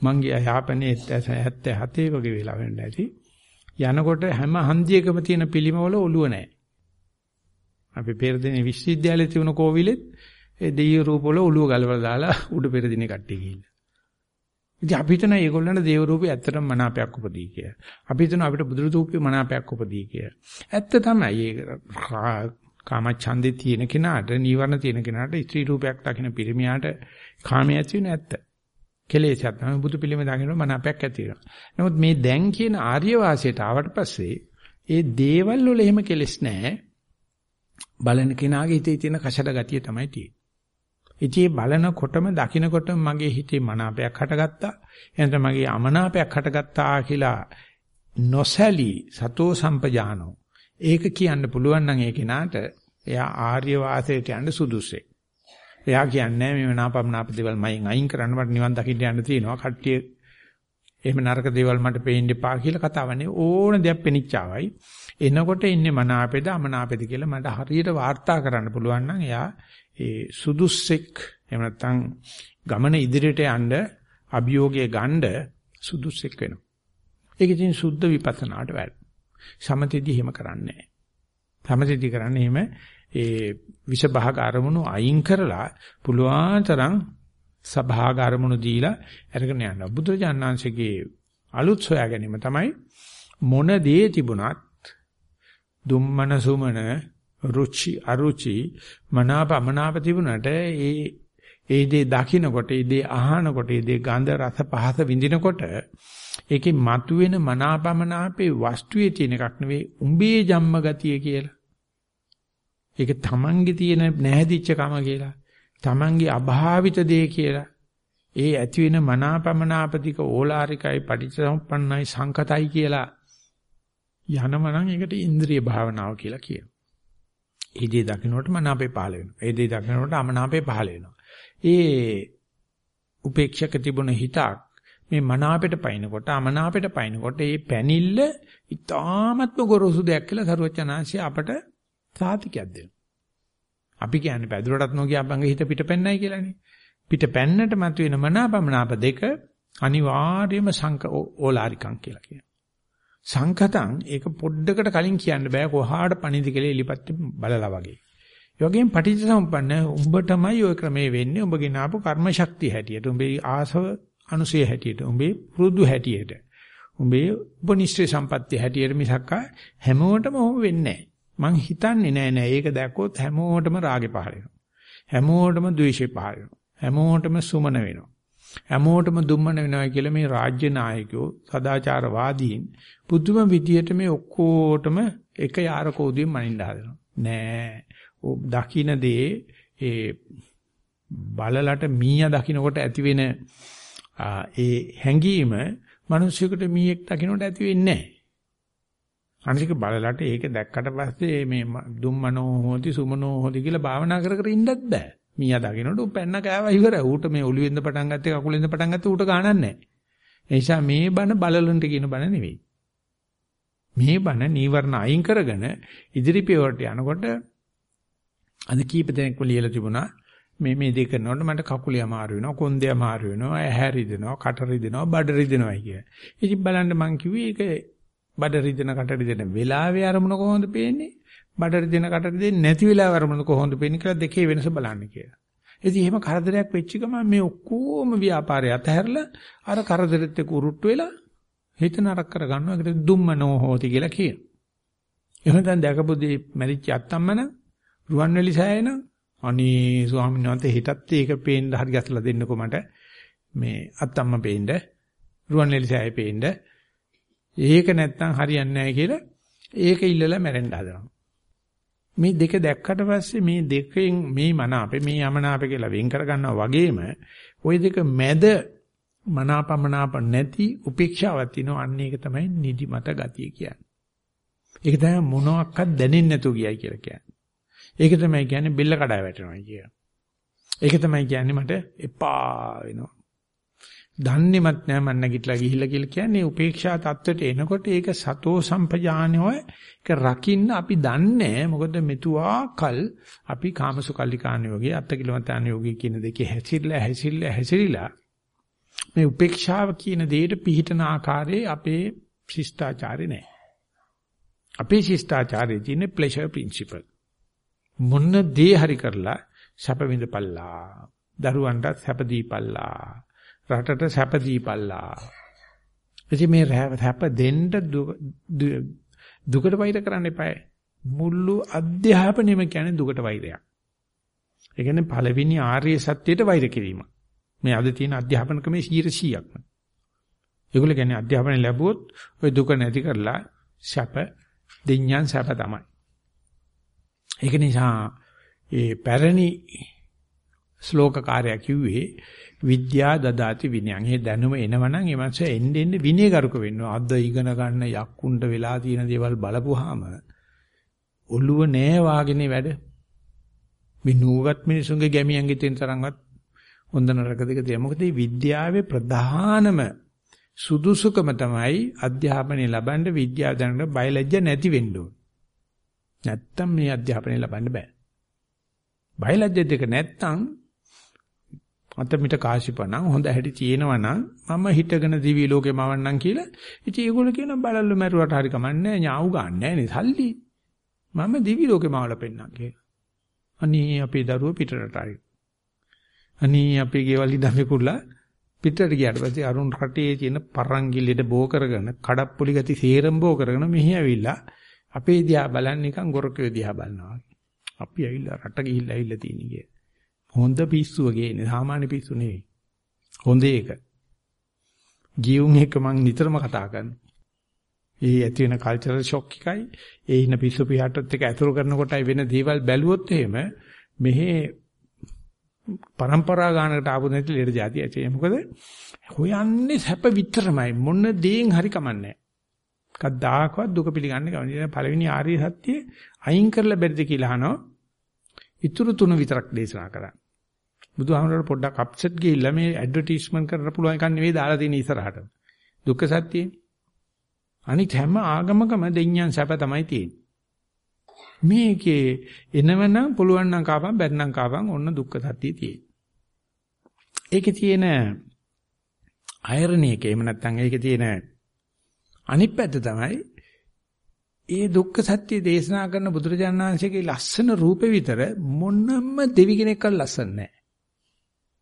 මං ගියා යාපනයේ 77 වගේ වෙලා වෙන්න ඇති. යනකොට හැම හන්දියකම තියෙන පිළිමවල ඔළුව නැහැ. අපි පෙරදිනේ විශ්වවිද්‍යාලයේ තිබුණ කෝවිලෙත් ඒ දෙයිය රූපවල ඔළුව ගලවලා දාලා උඩ පෙරදිනේ කට්ටිය ගිහිල්ලා. ඉතින් අපි හිතන ඒගොල්ලන්ට දේව රූපේ ඇත්තටම මනාපයක් උපදී කියලා. අපි හිතන අපිට බුදු රූපේ මනාපයක් උපදී කියලා. ඇත්ත තමයි. ඒක කාමච්ඡන්දේ තියෙන කෙනාට, නීවරණ තියෙන කෙනාට ස්ත්‍රී රූපයක් දකින්න පිරිමියාට කාමයේ ඇති වෙන ඇත්ත. කෙලෙසක් තමයි බුදු පිළිම දකින්න මනාපයක් ඇති වෙනවා. නමුත් මේ දැන් කියන ආර්ය වාසයට ආවට පස්සේ ඒ දේවල් වල එහෙම කෙලෙස් නැහැ. බලන කෙනාගේ හිතේ තියෙන කෂඩ ගතිය තමයි තියෙන්නේ. ඉතින් බලනකොටම දකින්නකොටම මගේ හිතේ මනාපයක් හටගත්තා. එහෙනම් මගේ අමනාපයක් හටගත්තා කියලා නොසැලී සතෝ සම්පජානෝ. ඒක කියන්න පුළුවන් නම් ඒ කෙනාට එයා ආර්ය වාසයට යන්න සුදුසුයි. එයා කියන්නේ මේ මනාපමනාප දේවල් මයින් අයින් කරන්න මට නිවන් දකින්න යන්න තියෙනවා. කට්ටිය එහෙම නරක දේවල් මට පේන්න එපා කියලා කතාවන්නේ ඕන දෙයක් පෙනිච්චාවයි. එනකොට ඉන්නේ මනාපෙද අමනාපෙද කියලා මට හරියට වාර්තා කරන්න පුළුවන් නම් එයා ඒ සුදුස්සෙක් එහෙම නැත්නම් ගමන ඉදිරියට යන්න අභියෝගයේ ගන්න සුදුස්සෙක් වෙනවා. ඒක ඉතින් සුද්ධ විපස්සනාට වැඩ. සමතෙදි එහෙම කරන්නේ නැහැ. සමතෙදි කරන්නේ එහෙම ඒ විෂ භාග අරමුණු අයින් කරලා පුළුවන් තරම් සභාග අරමුණු දීලා අරගෙන යනවා. බුදුරජාණන්සේගේ අලුත් සොයා ගැනීම තමයි මොන දේ තිබුණත් දුම්මන සුමන රුචි අරුචි මනාප අමනාප තිබුණට ඒ ඒ දේ දකින්නකොට ඒ දේ අහනකොට ඒ දේ ගන්ධ රස පහස විඳිනකොට ඒකේ මතුවෙන මනාපමනාපේ වස්තුවේ තියෙන එකක් නෙවෙයි උඹේ ජම්ම ගතිය කියලා. ඒක තමන්ගේ තියෙන නැහැදිච්ච කම කියලා. තමන්ගේ අභාවිත දේ කියලා. ඒ ඇති වෙන මනාපමනාපතික ඕලාරිකයි පටිච්චසමුප්පන්නයි සංකතයි කියලා යනමනම් ඒකට ඉන්ද්‍රිය භාවනාව කියලා කියනවා. ඒ දේ දකින්නකොට මනාපේ පහළ වෙනවා. ඒ දේ දකින්නකොට අමනාපේ පහළ වෙනවා. ඒ උපේක්ෂක තිබුණ හිතක් මේ මනාපෙට පයින්නකොට අමනාපෙට පයින්නකොට ඒ පැනිල්ල ඉතාමත්ම ගොරෝසු දෙයක් කියලා සරුවචනාංශය අපට සාතිකයක් දෙනවා. අපි කියන්නේ පැදුරටත් නොගිය අපංගේ හිත පිටපැන්නයි කියලානේ. පිටපැන්නට මතුවෙන මනාපමනාප දෙක අනිවාර්යයෙන්ම සංක ඕලාරිකම් කියලා කියනවා. සංකතං ඒක පොඩ්ඩකට කලින් කියන්න බෑ කොහාට පණිදි කියලා එලිපත් බලලා වගේ. ඒ වගේම පටිච්චසමුප්පන්න උඹටමයි ওই ක්‍රමේ වෙන්නේ. උඹ ගෙනාපු කර්ම ශක්තිය හැටියට, උඹේ ආසව අනුසය හැටියට, උඹේ පුරුදු හැටියට, උඹේ උපනිෂ්ඨේ සම්පත්තිය හැටියට මිසක් හැමෝටම ඔහොම වෙන්නේ මං හිතන්නේ නෑ නෑ ඒක දැක්කොත් හැමෝටම රාගේ පහල වෙනවා. හැමෝටම ද්වේෂේ පහල වෙනවා. හැමෝටම සුමන වෙනවා. හැමෝටම දුම්මන වෙනවා කියලා මේ රාජ්‍ය නායකයෝ සදාචාරවාදීන් පුදුම විදියට මේ ඔක්කොටම එක යාරකෝදියෙන් මනින්න හදනවා. නෑ. දකින්න දේ ඒ බලලට මීයා දකින්නකොට ඇතිවෙන ඒ හැඟීම මිනිස්සුෙකුට මීයක් දකින්නට ඇති වෙන්නේ නෑ. අනිතික බලලට ඒක දැක්කට පස්සේ මේ දුම්මනෝ හොති සුමනෝ හොති කියලා භාවනා කර කර ඉන්නත් බෑ. මීයා දකින්නට උ පැන්න කෑවා ඉවරයි. ඌට මේ ඔළුවෙන්ද පටන් ගත්තේ කකුලෙන්ද පටන් ගත්තේ ඌට ගානක් නැහැ. ඒ නිසා මේ බණ බලලන්ට කියන බණ නෙවෙයි. මේ බණ නීවරණ අයින් කරගෙන ඉදිරි පියවරට යනකොට අද කීප දෙනෙක්ම ලියලා තිබුණා මේ මේ දෙක කරනකොට මට කකුලේ අමාරු වෙනවා කොන්දේ අමාරු වෙනවා ඇහැ රිදෙනවා කට රිදෙනවා බඩ රිදෙනවා කිය. ඉතින් බලන්න මං කිව්වේ ඒක බඩ රිදෙන කට රිදෙන වෙලාවේ අරමුණ කොහොමද පේන්නේ? බඩ රිදෙන කට රිදෙන්නේ නැති වෙලාවේ අරමුණ කොහොමද පේන්නේ කියලා දෙකේ වෙනස බලන්න කියලා. ඉතින් එහෙම කරදරයක් වෙච්ච ගමන් මේ ඔක්කොම ව්‍යාපාරය අතහැරලා අර කරදරෙත් එක්ක උරුට්ට වෙලා හිත නරක කර ගන්නවා. ඒකට දුම්මනෝ හෝති කියලා කියනවා. එහෙනම් දැන් දැකපු දේ මැරිච්ච අත්තම්මන රුවන්වැලි සෑයන. අනේ ස්වාමීන් වහන්සේ හිතත් ඒක පේන්න හරි ගැසලා දෙන්නකෝ මට. මේ අත්තම්ම පේන්න රුවන්වැලි සෑය පේන්න. ඒක නැත්තම් හරියන්නේ නැහැ කියලා ඒක ඉල්ලලා මැරෙන්න හදනවා. මේ දෙක දැක්කට පස්සේ මේ දෙකෙන් මේ මන අපේ මේ යමන අපේ කියලා වෙන් කර ගන්නවා වගේම ওই දෙක මැද මනාපමනාප නැති උපේක්ෂාවක් තියෙනවා. අන්න ඒක තමයි නිදිමත ගතිය කියන්නේ. ඒක තමයි මොනවත් දැනෙන්නේ නැතුව ගියයි කියලා කියන්නේ. ඒක තමයි කියන්නේ බෙල්ල කඩා වැටෙනවා කිය. ඒක තමයි කියන්නේ මට එපා වෙනවා. දන්නේවත් නැහැ මම නැගිටලා ගිහිල්ලා කියලා කියන්නේ උපේක්ෂා தත්වෙට එනකොට ඒක සතෝ සම්පජානෝ ඒක රකින්න අපි දන්නේ මොකද මෙතුආකල් අපි කාමසුකල්ලිකාන යෝගී අත්තකිලමතාන යෝගී කියන දෙකේ හැසිරලා හැසිරලා හැසිරিলা මේ උපේක්ෂාව කියන දෙයට පිහිටන ආකාරයේ අපේ ශිෂ්ටාචාරේ නැහැ. අපේ ශිෂ්ටාචාරයේ තියෙන ප්ලෙෂර් ප්‍රින්සිපල්. මොන දේ හරි කරලා සැප විඳපල්ලා. දරුවන්ට සැප දීපල්ලා. රටට සැප දීපල්ලා. ඉතින් මේ සැප දෙන්න දුකට වෛර කරන්න එපායි. මුළු අධ්‍යාපනයම කියන්නේ දුකට වෛරයක්. ඒ කියන්නේ පළවෙනි ආර්ය සත්‍යයට වෛර කිරීම. මේ අද තියෙන අධ්‍යාපන ක්‍රමයේ 100%ක්ම. ඒගොල්ලෝ කියන්නේ අධ්‍යාපනය ලැබුවොත් ওই දුක නැති කරලා සැප දෙඤ්ඤන් සැප තමයි. ඒක නිසා ඒ පැරණි ශ්ලෝක කාර්යය කිව්වේ විද්‍යා දදාති විනයන්. මේ දැනුම එනවනම් ඒ මනස එන්න එන්න විනයගරුක වෙනවා. අද ඉගෙන ගන්න යක්කුන්ට වෙලා තියෙන දේවල් බලපුවාම ඔළුව නෑ වාගේනේ වැඩ. මේ නුවගත් මිනිසුන්ගේ ගැමියන්ගේ තියෙන තරම්වත් හොඳ නරක දෙක තියෙනවා. මොකද මේ විද්‍යාවේ ප්‍රධානම සුදුසුකම තමයි අධ්‍යාපනය ලබන්න විද්‍යාව දැනගන්න බයලජ්‍ය නැති වෙන්න ඕන. නැත්තම් මේ අධ්‍යාපනය ලබන්න බෑ. බයලජ්‍ය දෙක නැත්තම් අතමිට කාසිපණන් හොඳ හැටි තියෙනවා නම් මම හිතගෙන දිවි ලෝකේ මවන්නම් කියලා. ඉතින් ඒගොල්ලෝ කියන බලල්ලු මැරුවට හරි කමන්නේ ඥාව් ගන්න නෑනේ සල්ලි. මම දිවි ලෝකේ මවලා පෙන්නම් කියලා. අනේ අපේ දරුවෝ පිටරට ආයි. අනේ අපේ ගෙවල් ඉඳන් කුල්ලා පිටරට ගියාට පස්සේ අරුණ රටේ තියෙන පරංගිල්ලෙට බෝ කරගෙන කඩප්පුලි ගති සේරම බෝ කරගෙන මෙහි ඇවිල්ලා අපේ දිහා බලන්නේ නිකන් ගොරකෝ දිහා බලනවා. අපි ඇවිල්ලා රට ගිහිල්ලා ඇවිල්ලා තියෙන කිය. හොඳ පිස්සුව ගේන්නේ සාමාන්‍ය පිස්සු නෙවෙයි. හොඳ එක. ජීවුන් එක මම නිතරම කතා කරනවා. ඒ ඇති වෙන කල්චරල් ෂොක් එකයි ඒ ඉන්න පිස්සු පියාටත් එක ඇතුළු කරනකොටයි වෙන දේවල් බැලුවොත් එහෙම මෙහි પરම්පරා ගානකට ආපු නැති ලේඩ જાතිය ඇති. මොකද හොයන්නේ සැප විතරමයි මොන දේෙන් හරි කමන්නේ. කද්දාකවත් දුක පිළිගන්නේ කවන්නේ. පළවෙනි ආර්ය සත්‍ය අයින් කරලා බැරිද කියලා අහනවා. ඉතුරු තුන විතරක් දේශනා කරා. බුදුහාමරට පොඩ්ඩක් අප්සෙට් ගිහිල්ලා මේ ඇඩ්වර්ටයිස්මන්ට් කරන්න පුළුවන් එකක් නෙවෙයි දාලා තියෙන ඉස්සරහට. දුක්ඛ සත්‍යනේ. අනිත් හැම ආගමකම දෙඤ්ඤන් සැප තමයි තියෙන්නේ. මේකේ එනවනම් පුළුවන් නම් කාපම් බැරි නම් කාපම් ඔන්න දුක්ඛ සත්‍යය තියෙන්නේ. ඒකේ තියෙන අයරණි එක එහෙම නැත්නම් ඒකේ තියෙන අනිත් පැත්ත තමයි ඒ දුක්ඛ සත්‍ය දේශනා කරන බුදුරජාණන් වහන්සේගේ ලස්සන රූපේ විතර මොනම දෙවි කෙනෙක්වත් ලස්සන නැහැ.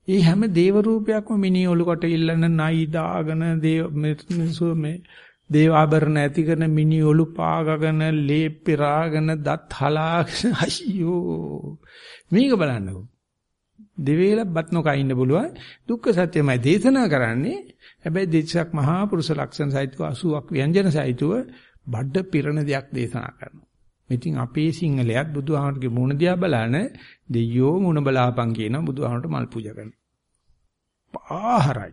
ඒ හැම දේව රූපයක්ම මිනි ඔලු කොට ඉල්ලන නයි දාගෙන දේව මේ දේවාභරණ ඇති කරන මිනි ඔලු පාගගෙන ලේ පෙරාගෙන දත් හලාගෙන අයියෝ. මේක බලන්නකෝ. දෙවේල බත් නොකා ඉන්න පුළුවන්. දුක්ඛ සත්‍යමයි දේශනා කරන්නේ. හැබැයි දෙච්චක් මහා පුරුෂ ලක්ෂණ සහිතව 80ක් ව්‍යංජන සහිතව බඩ පිරණ දෙයක් දේශනා කරනවා. ඉතින් අපේ සිංහලයක් බුදුහාමරගේ මුණ දිහා බලන දෙයියෝ මුණ බලාපන් කියන බුදුහාමරට මල් පූජා කරනවා. පාහරයි.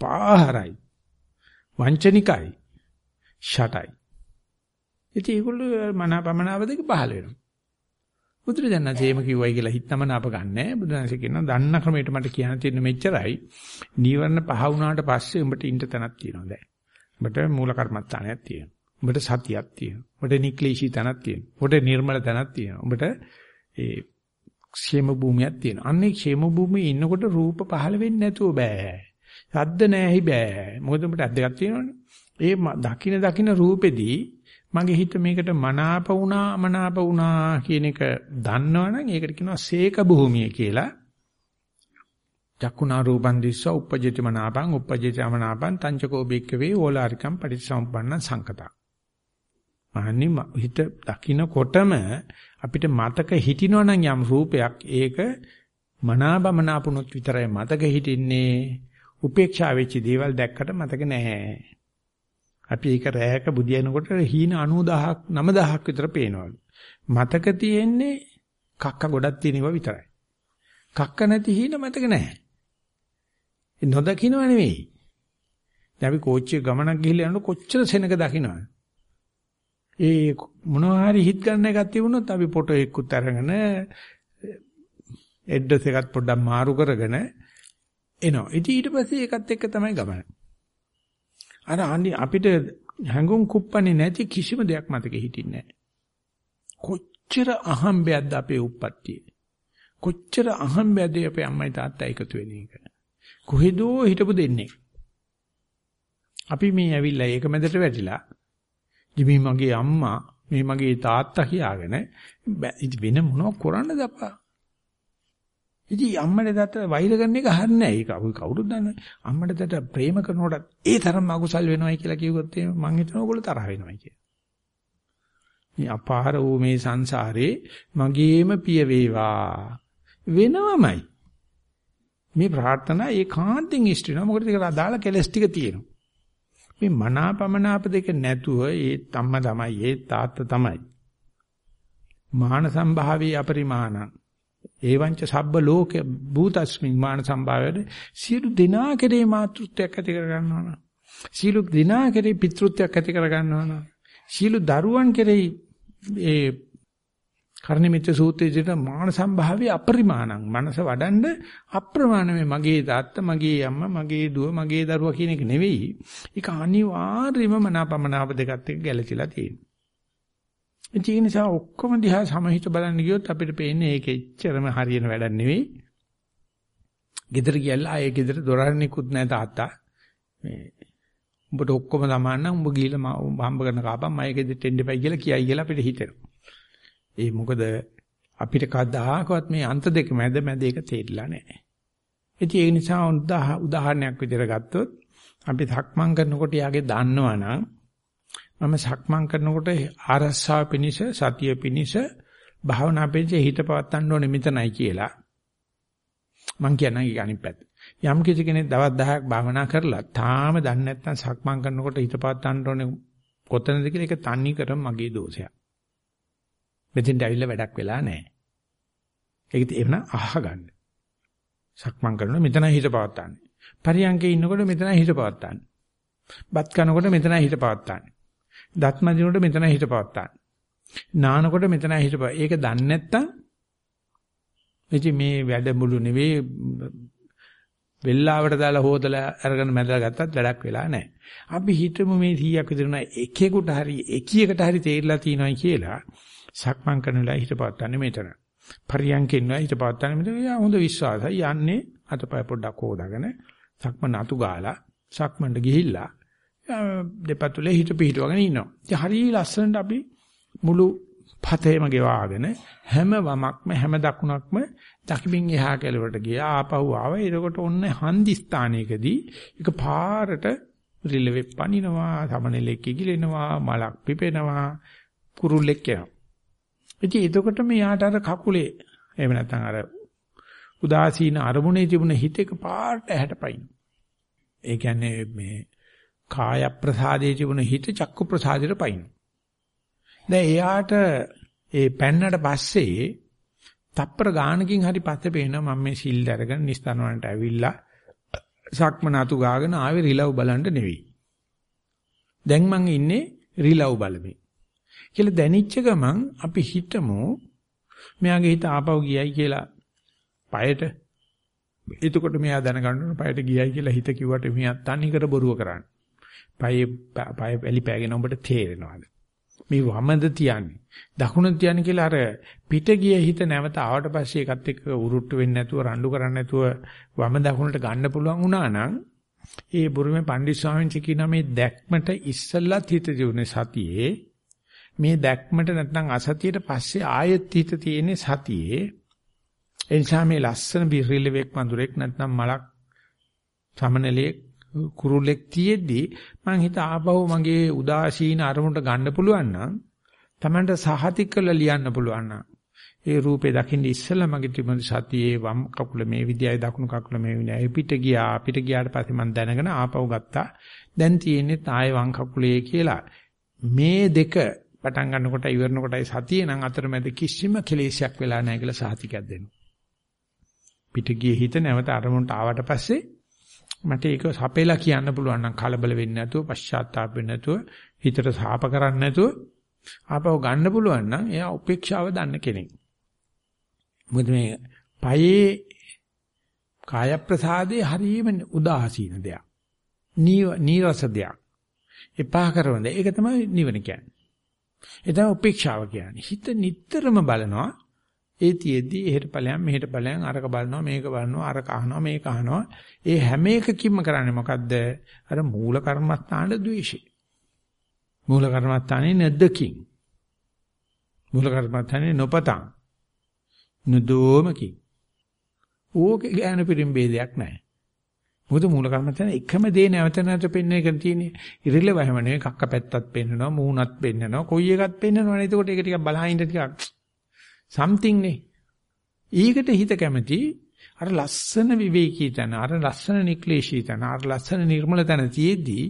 පාහරයි. වංචනිකයි. ෂටයි. ඉතින් ඒගොල්ලෝ මනාපමනාව දෙක පහල වෙනවා. බුදුරජාණන් එහෙම කිව්වයි කියලා හිතනම අප ගන්නෑ. බුදුරජාණන් කියනවා දන්න ක්‍රමයට මට කියන්න තියෙන මෙච්චරයි. නීවරණ පහ වුණාට පස්සේ උඹට ඉන්න තැනක් තියෙනවා දැන්. උඹට මූල කර්මස්ථානයක් තියෙනවා. උඹට සතියක් තියෙනවා. උඹට නික්ලේශී තැනක් තියෙනවා. උඹට නිර්මල තැනක් තියෙනවා. උඹට ඒ ക്ഷേම භූමියක් තියෙනවා. අන්නේ ക്ഷേම භූමියේ ඉන්නකොට රූප පහළ වෙන්නේ නැතුව බෑ. සද්ද නැහැයි බෑ. මොකද උඹට අද්දයක් තියෙනවනේ. ඒ දකින දකින රූපෙදී මගේ හිත මේකට මනාප වුණා මනාප වුණා කියන එක දන්නවනම් ඒකට කියනවා සේක භූමිය කියලා. චක්කුණා රූපං දිස්ස උපජ්ජති මනාපං උපජ්ජති අමනාපං තංචකෝ බික්කවේ ඕලාරිකම් පටිච්චසමුප්පන්න සංකතා. මහන්නි හිත දකින්නකොටම අපිට මතක හිටිනවනම් යම් රූපයක් ඒක මනාබමනාපුනොත් විතරයි මතක හිටින්නේ උපේක්ෂා වෙච්ච දේවල් දැක්කට මතක නැහැ. අපි ඒක රැයක බුදියනකොට හීන 90000ක් 9000ක් විතර පේනවලු. මතක තියෙන්නේ කක්ක ගොඩක් තියෙනවා විතරයි. කක්ක නැති හීන මතක නැහැ. ඒ නොදකින්නව නෙවෙයි. දැන් අපි කෝච්චිය ගමනක් ගිහිල්ලා යනකොට කොච්චර සෙනඟ දකින්නවද? ඒ මොනවා හරි හිට ගන්න එකක් තිබුණොත් අපි ෆොටෝ එක්කුත් අරගෙන ඇඩ්‍රස් එකත් පොඩ්ඩක් මාරු කරගෙන එනවා. ඉතින් ඊට පස්සේ ඒකත් එක්ක තමයි ගමන. අර අනි අපිට හැඟුම් කුප්පන්නේ නැති කිසිම දෙයක් මතකෙ හිටින්නේ නැහැ. කොච්චර අහම්බයක්ද අපේ උප්පත්තියේ. කොච්චර අහම්බයක්ද අපේ අම්මයි තාත්තා එකතු වෙන එක. කොහෙදෝ හිටපු දෙන්නේ. අපි මේ ඇවිල්ලා ඒක මැදට වැටිලා ඉතින් මගේ අම්මා මේ මගේ තාත්තා කියාගෙන වෙන මොනව කරන්නද අප්පා ඉතින් අම්මට තාත්තා වෛර කරන එක හරිනේ ඒක අපි කවුරුද දන්නේ අම්මට තාත්තා ප්‍රේම කරනකොට ඒ තරම් අකුසල් වෙනවයි කියලා කිව්වොත් එහෙම මං හිතනවා ඔයගොල්ලෝ තරහ වෙනවයි කියලා. මේ අපාර වූ මේ සංසාරේ මගේම පිය වේවා. වෙනවමයි. මේ ප්‍රාර්ථනා ඒකාන්තයෙන් ඉෂ්ට වෙනවා. මොකද ඒක අදාළ කෙලස් ටික තියෙනවා. මේ මනාපමනාප දෙක නැතුව ඒ තම්ම තමයි ඒ තාත්ත තමයි. මාන සම්භාවී අපරිමාණ. ඒවංච සබ්බ ලෝක භූතස්මින් මාන සම්භාවයේ සියලු දිනා කෙරේ මාතෘත්වයක් ඇති කර ගන්නවා නම් සියලු දිනා කෙරේ පිතෘත්වයක් ඇති කර ගන්නවා නම් සියලු දරුවන් කෙරේ ඒ කර්ණිමිත සූත්‍රයේදී මාන සම්භාවයේ අපරිමාණං. මනස වඩන්න අප්‍රමාණ මේ මගේ තාත්තා මගේ අම්මා මගේ දුව මගේ දරුවා කියන එක නෙවෙයි. ඒක අනිවාර්යයෙන්ම මනාපමනාප දෙකත් එක්ක ගැලචිලා තියෙනවා. ඒ නිසා ඔක්කොම දිහා සමහිත බලන්න ගියොත් අපිට පේන්නේ ඒක එච්චරම හරියන වැඩක් නෙවෙයි. ගෙදර ගියලා ආයේ ගෙදර දොරහරණිකුත් නැහැ තාත්තා. මේ උඹට ඔක්කොම සමාන නම් උඹ ගිහලා හම්බ කරන කාපම් මම ගෙදරට එන්න එපයි කියලා කියයි කියලා අපිට හිතෙනවා. ඒ මොකද අපිට කවදාකවත් මේ අන්ත දෙක මැද මැද ඒක තේරිලා නැහැ. ඉතින් ඒ නිසා උදාහරණයක් විදිහට ගත්තොත් අපි සක්මන් කරනකොට යාගේ දන්නවනම් මම සක්මන් කරනකොට ආරස්සාව පිනිස සතිය පිනිස භාවනා පිනිස හිත පවත්තන්න ඕනේ මෙතනයි කියලා. මං කියනවා ඒක අනිත් පැත්ත. යම් කිසි කෙනෙක් දවස් 10ක් භාවනා කරලා තාම දන්නේ නැත්නම් සක්මන් කරනකොට හිත පවත්තන්න ඕනේ කොතනද කියලා ඒක තන්නේ කර මගේ දෝෂයක්. මෙතෙන්ට ඇවිල්ලා වැඩක් වෙලා නැහැ. ඒක එවන අහගන්න. සක්මන් කරනකොට මෙතන හිත පවත්තන්නේ. පරියංගේ ඉන්නකොට මෙතන හිත පවත්තන්නේ. බත් කනකොට මෙතන හිත පවත්තන්නේ. දත් මදිනකොට මෙතන හිත පවත්තන්නේ. නානකොට මෙතන හිත පව. ඒක දන්නේ නැත්තම් එචි මේ වැඩමුළු නෙවෙයි වෙල්ලාවට දාලා හොදලා අරගෙන මැදලා ගත්තත් වැඩක් වෙලා නැහැ. අපි හිතමු මේ 100ක් විතර නා එකෙකුට හරි එකියකට හරි තේරිලා තියෙනවායි කියලා. සක්මන් කරන වෙලාව හිත පවත්තන්නේ මෙතන. පරියන්කෙන් නෑ හිත පවත්තන්නේ මෙතන. යා හොඳ විශ්වාසයි. යන්නේ අතපය පොඩ්ඩක් හොදාගෙන සක්මන් අතු ගාලා සක්මන්ට ගිහිල්ලා දෙපතුලේ හිත පිහිටවගෙන ඉන්නවා. ඉතින් හරිය ලස්සනට අපි මුළු පතේම ගෙවාගෙන හැම වමක්ම හැම දකුණක්ම දකුමින් එහා කෙළවරට ගියා ආපහු ආවා. එතකොට ඔන්න හන්දි ස්ථානයකදී එක පාරට රිලෙවෙ පනිනවා, සමනලෙක් කිගිලෙනවා, මලක් පිපෙනවා, කුරුල්ලෙක් යනවා. ඉතින් එතකොට මෙයාට අර කකුලේ එහෙම නැත්නම් අර උදාසීන අරමුණේ තිබුණ හිත එක පාට ඇහැටපයින්. ඒ කියන්නේ මේ කාය ප්‍රසාදයේ තිබුණ හිත චක්කු ප්‍රසාදයට පයින්. දැන් එයාට ඒ පැන්නට පස්සේ තප්පර ගානකින් හරි පස්සේ පේනවා මම මේ සිල් අරගෙන නිස්තන වලට ඇවිල්ලා සක්මන අතු ගාගෙන ආවේ රිලව් බලන්න නෙවෙයි. දැන් මං ඉන්නේ රිලව් බලමින්. කියලා දැනිච්ච ගමන් අපි හිතමු මෙයාගේ හිත ආපහු ගියයි කියලා পায়ට එතකොට මෙයා දැනගන්න පායට ගියයි කියලා හිත කිව්වට මෙයා තනිකර බොරුව කරන්නේ. පායේ පාය එලි පෑගෙන උඹට තේරෙනවද? මේ වමද තියන්නේ. දකුණ තියන්නේ කියලා අර පිට ගිය හිත නැවත ආවට පස්සේ ඒකත් එක්ක උරුට්ට වෙන්නේ නැතුව රණ්ඩු කරන්නේ නැතුව වම දකුණට ගන්න පුළුවන් වුණා නම් ඒ බුරුමේ පණ්ඩිත් ස්වාමීන් වහන්සේ කියන මේ දැක්මට ඉස්සල්ලාත් හිත දියුනේ සතියේ මේ දැක්මට නැත්නම් අසතියට පස්සේ ආයෙත් හිත තියෙන්නේ සතියේ. ඒ නිසා මේ ලස්සන බිරිලෙවෙක් මඳුරෙක් නැත්නම් මලක් සමනලෙක් කුරුල්ලෙක් තියෙද්දි මං හිත ආපහු මගේ උදාසීන අරමුණට ගන්න පුළුවන් නම් Tamanට සහතික කරලා ලියන්න පුළුවන් නම් ඒ රූපේ දකින්න ඉස්සෙල්ලා මගේ තිබුණ සතියේ වම් කකුල මේ විදියයි දකුණු කකුල මේ විදියයි පිට ගියා පිට ගියාට පස්සේ මම දැනගෙන ආපහු ගත්තා දැන් තියෙන්නේ ආයේ වම් කකුලේ කියලා මේ දෙක පටන් ගන්නකොට ඉවරන කොටයි සතියේ නම් අතරමැද කිසිම කෙලෙසයක් වෙලා නැහැ කියලා සාතිකයක් දෙනවා. පිට ගියේ හිත නැවත අරමුණට ආවට පස්සේ මට ඒක සපේලා කියන්න පුළුවන් නම් කලබල වෙන්නේ නැතුව පශ්චාත්තාප වෙන්නේ නැතුව හිතට සාප කරන්නේ නැතුව ආපහු ගන්න පුළුවන් නම් එයා උපේක්ෂාව දන්න කෙනෙක්. මොකද මේ පයේ කාය ප්‍රසාදේ හරීම උදාසීන දෙයක්. නීරස දෙයක්. එපා කරන දෙයක්. ඒක තමයි නිවන කියන්නේ. ඒ තමයි උපේක්ෂාව කියන්නේ. හිත නිටතරම බලනවා. ඒ තියේදී එහෙට ඵලයන් මෙහෙට ඵලයන් අරක බලනවා මේක බලනවා අරක අහනවා මේක අහනවා. ඒ හැම එකකින්ම කරන්නේ මොකද්ද? අර මූල කර්මස්ථාන ද්වේෂය. මූල කර්මස්ථානේ නැද්දකින්. මූල කර්මස්ථානේ නොපතං. නුදෝමකින්. ඕකේ ඥාන පිරිම් ભેදයක් නැහැ. මොකද මූල කර්මස්ථානේ එකම දේ නැවත නැවත පෙන්වන එක තියෙන්නේ. ඉරිලෙව හැම නෙවෙයි කක්ක පැත්තත් පෙන්වනවා, මූණත් පෙන්වනවා, කොයි එකත් පෙන්වනවනේ. එතකොට ඒක ටිකක් බලහින්න ටිකක් something නේ. ඊකට හිත කැමති අර ලස්සන විවේකී තන, අර ලස්සන නික්ලේශී තන, අර ලස්සන නිර්මල තන තියේදී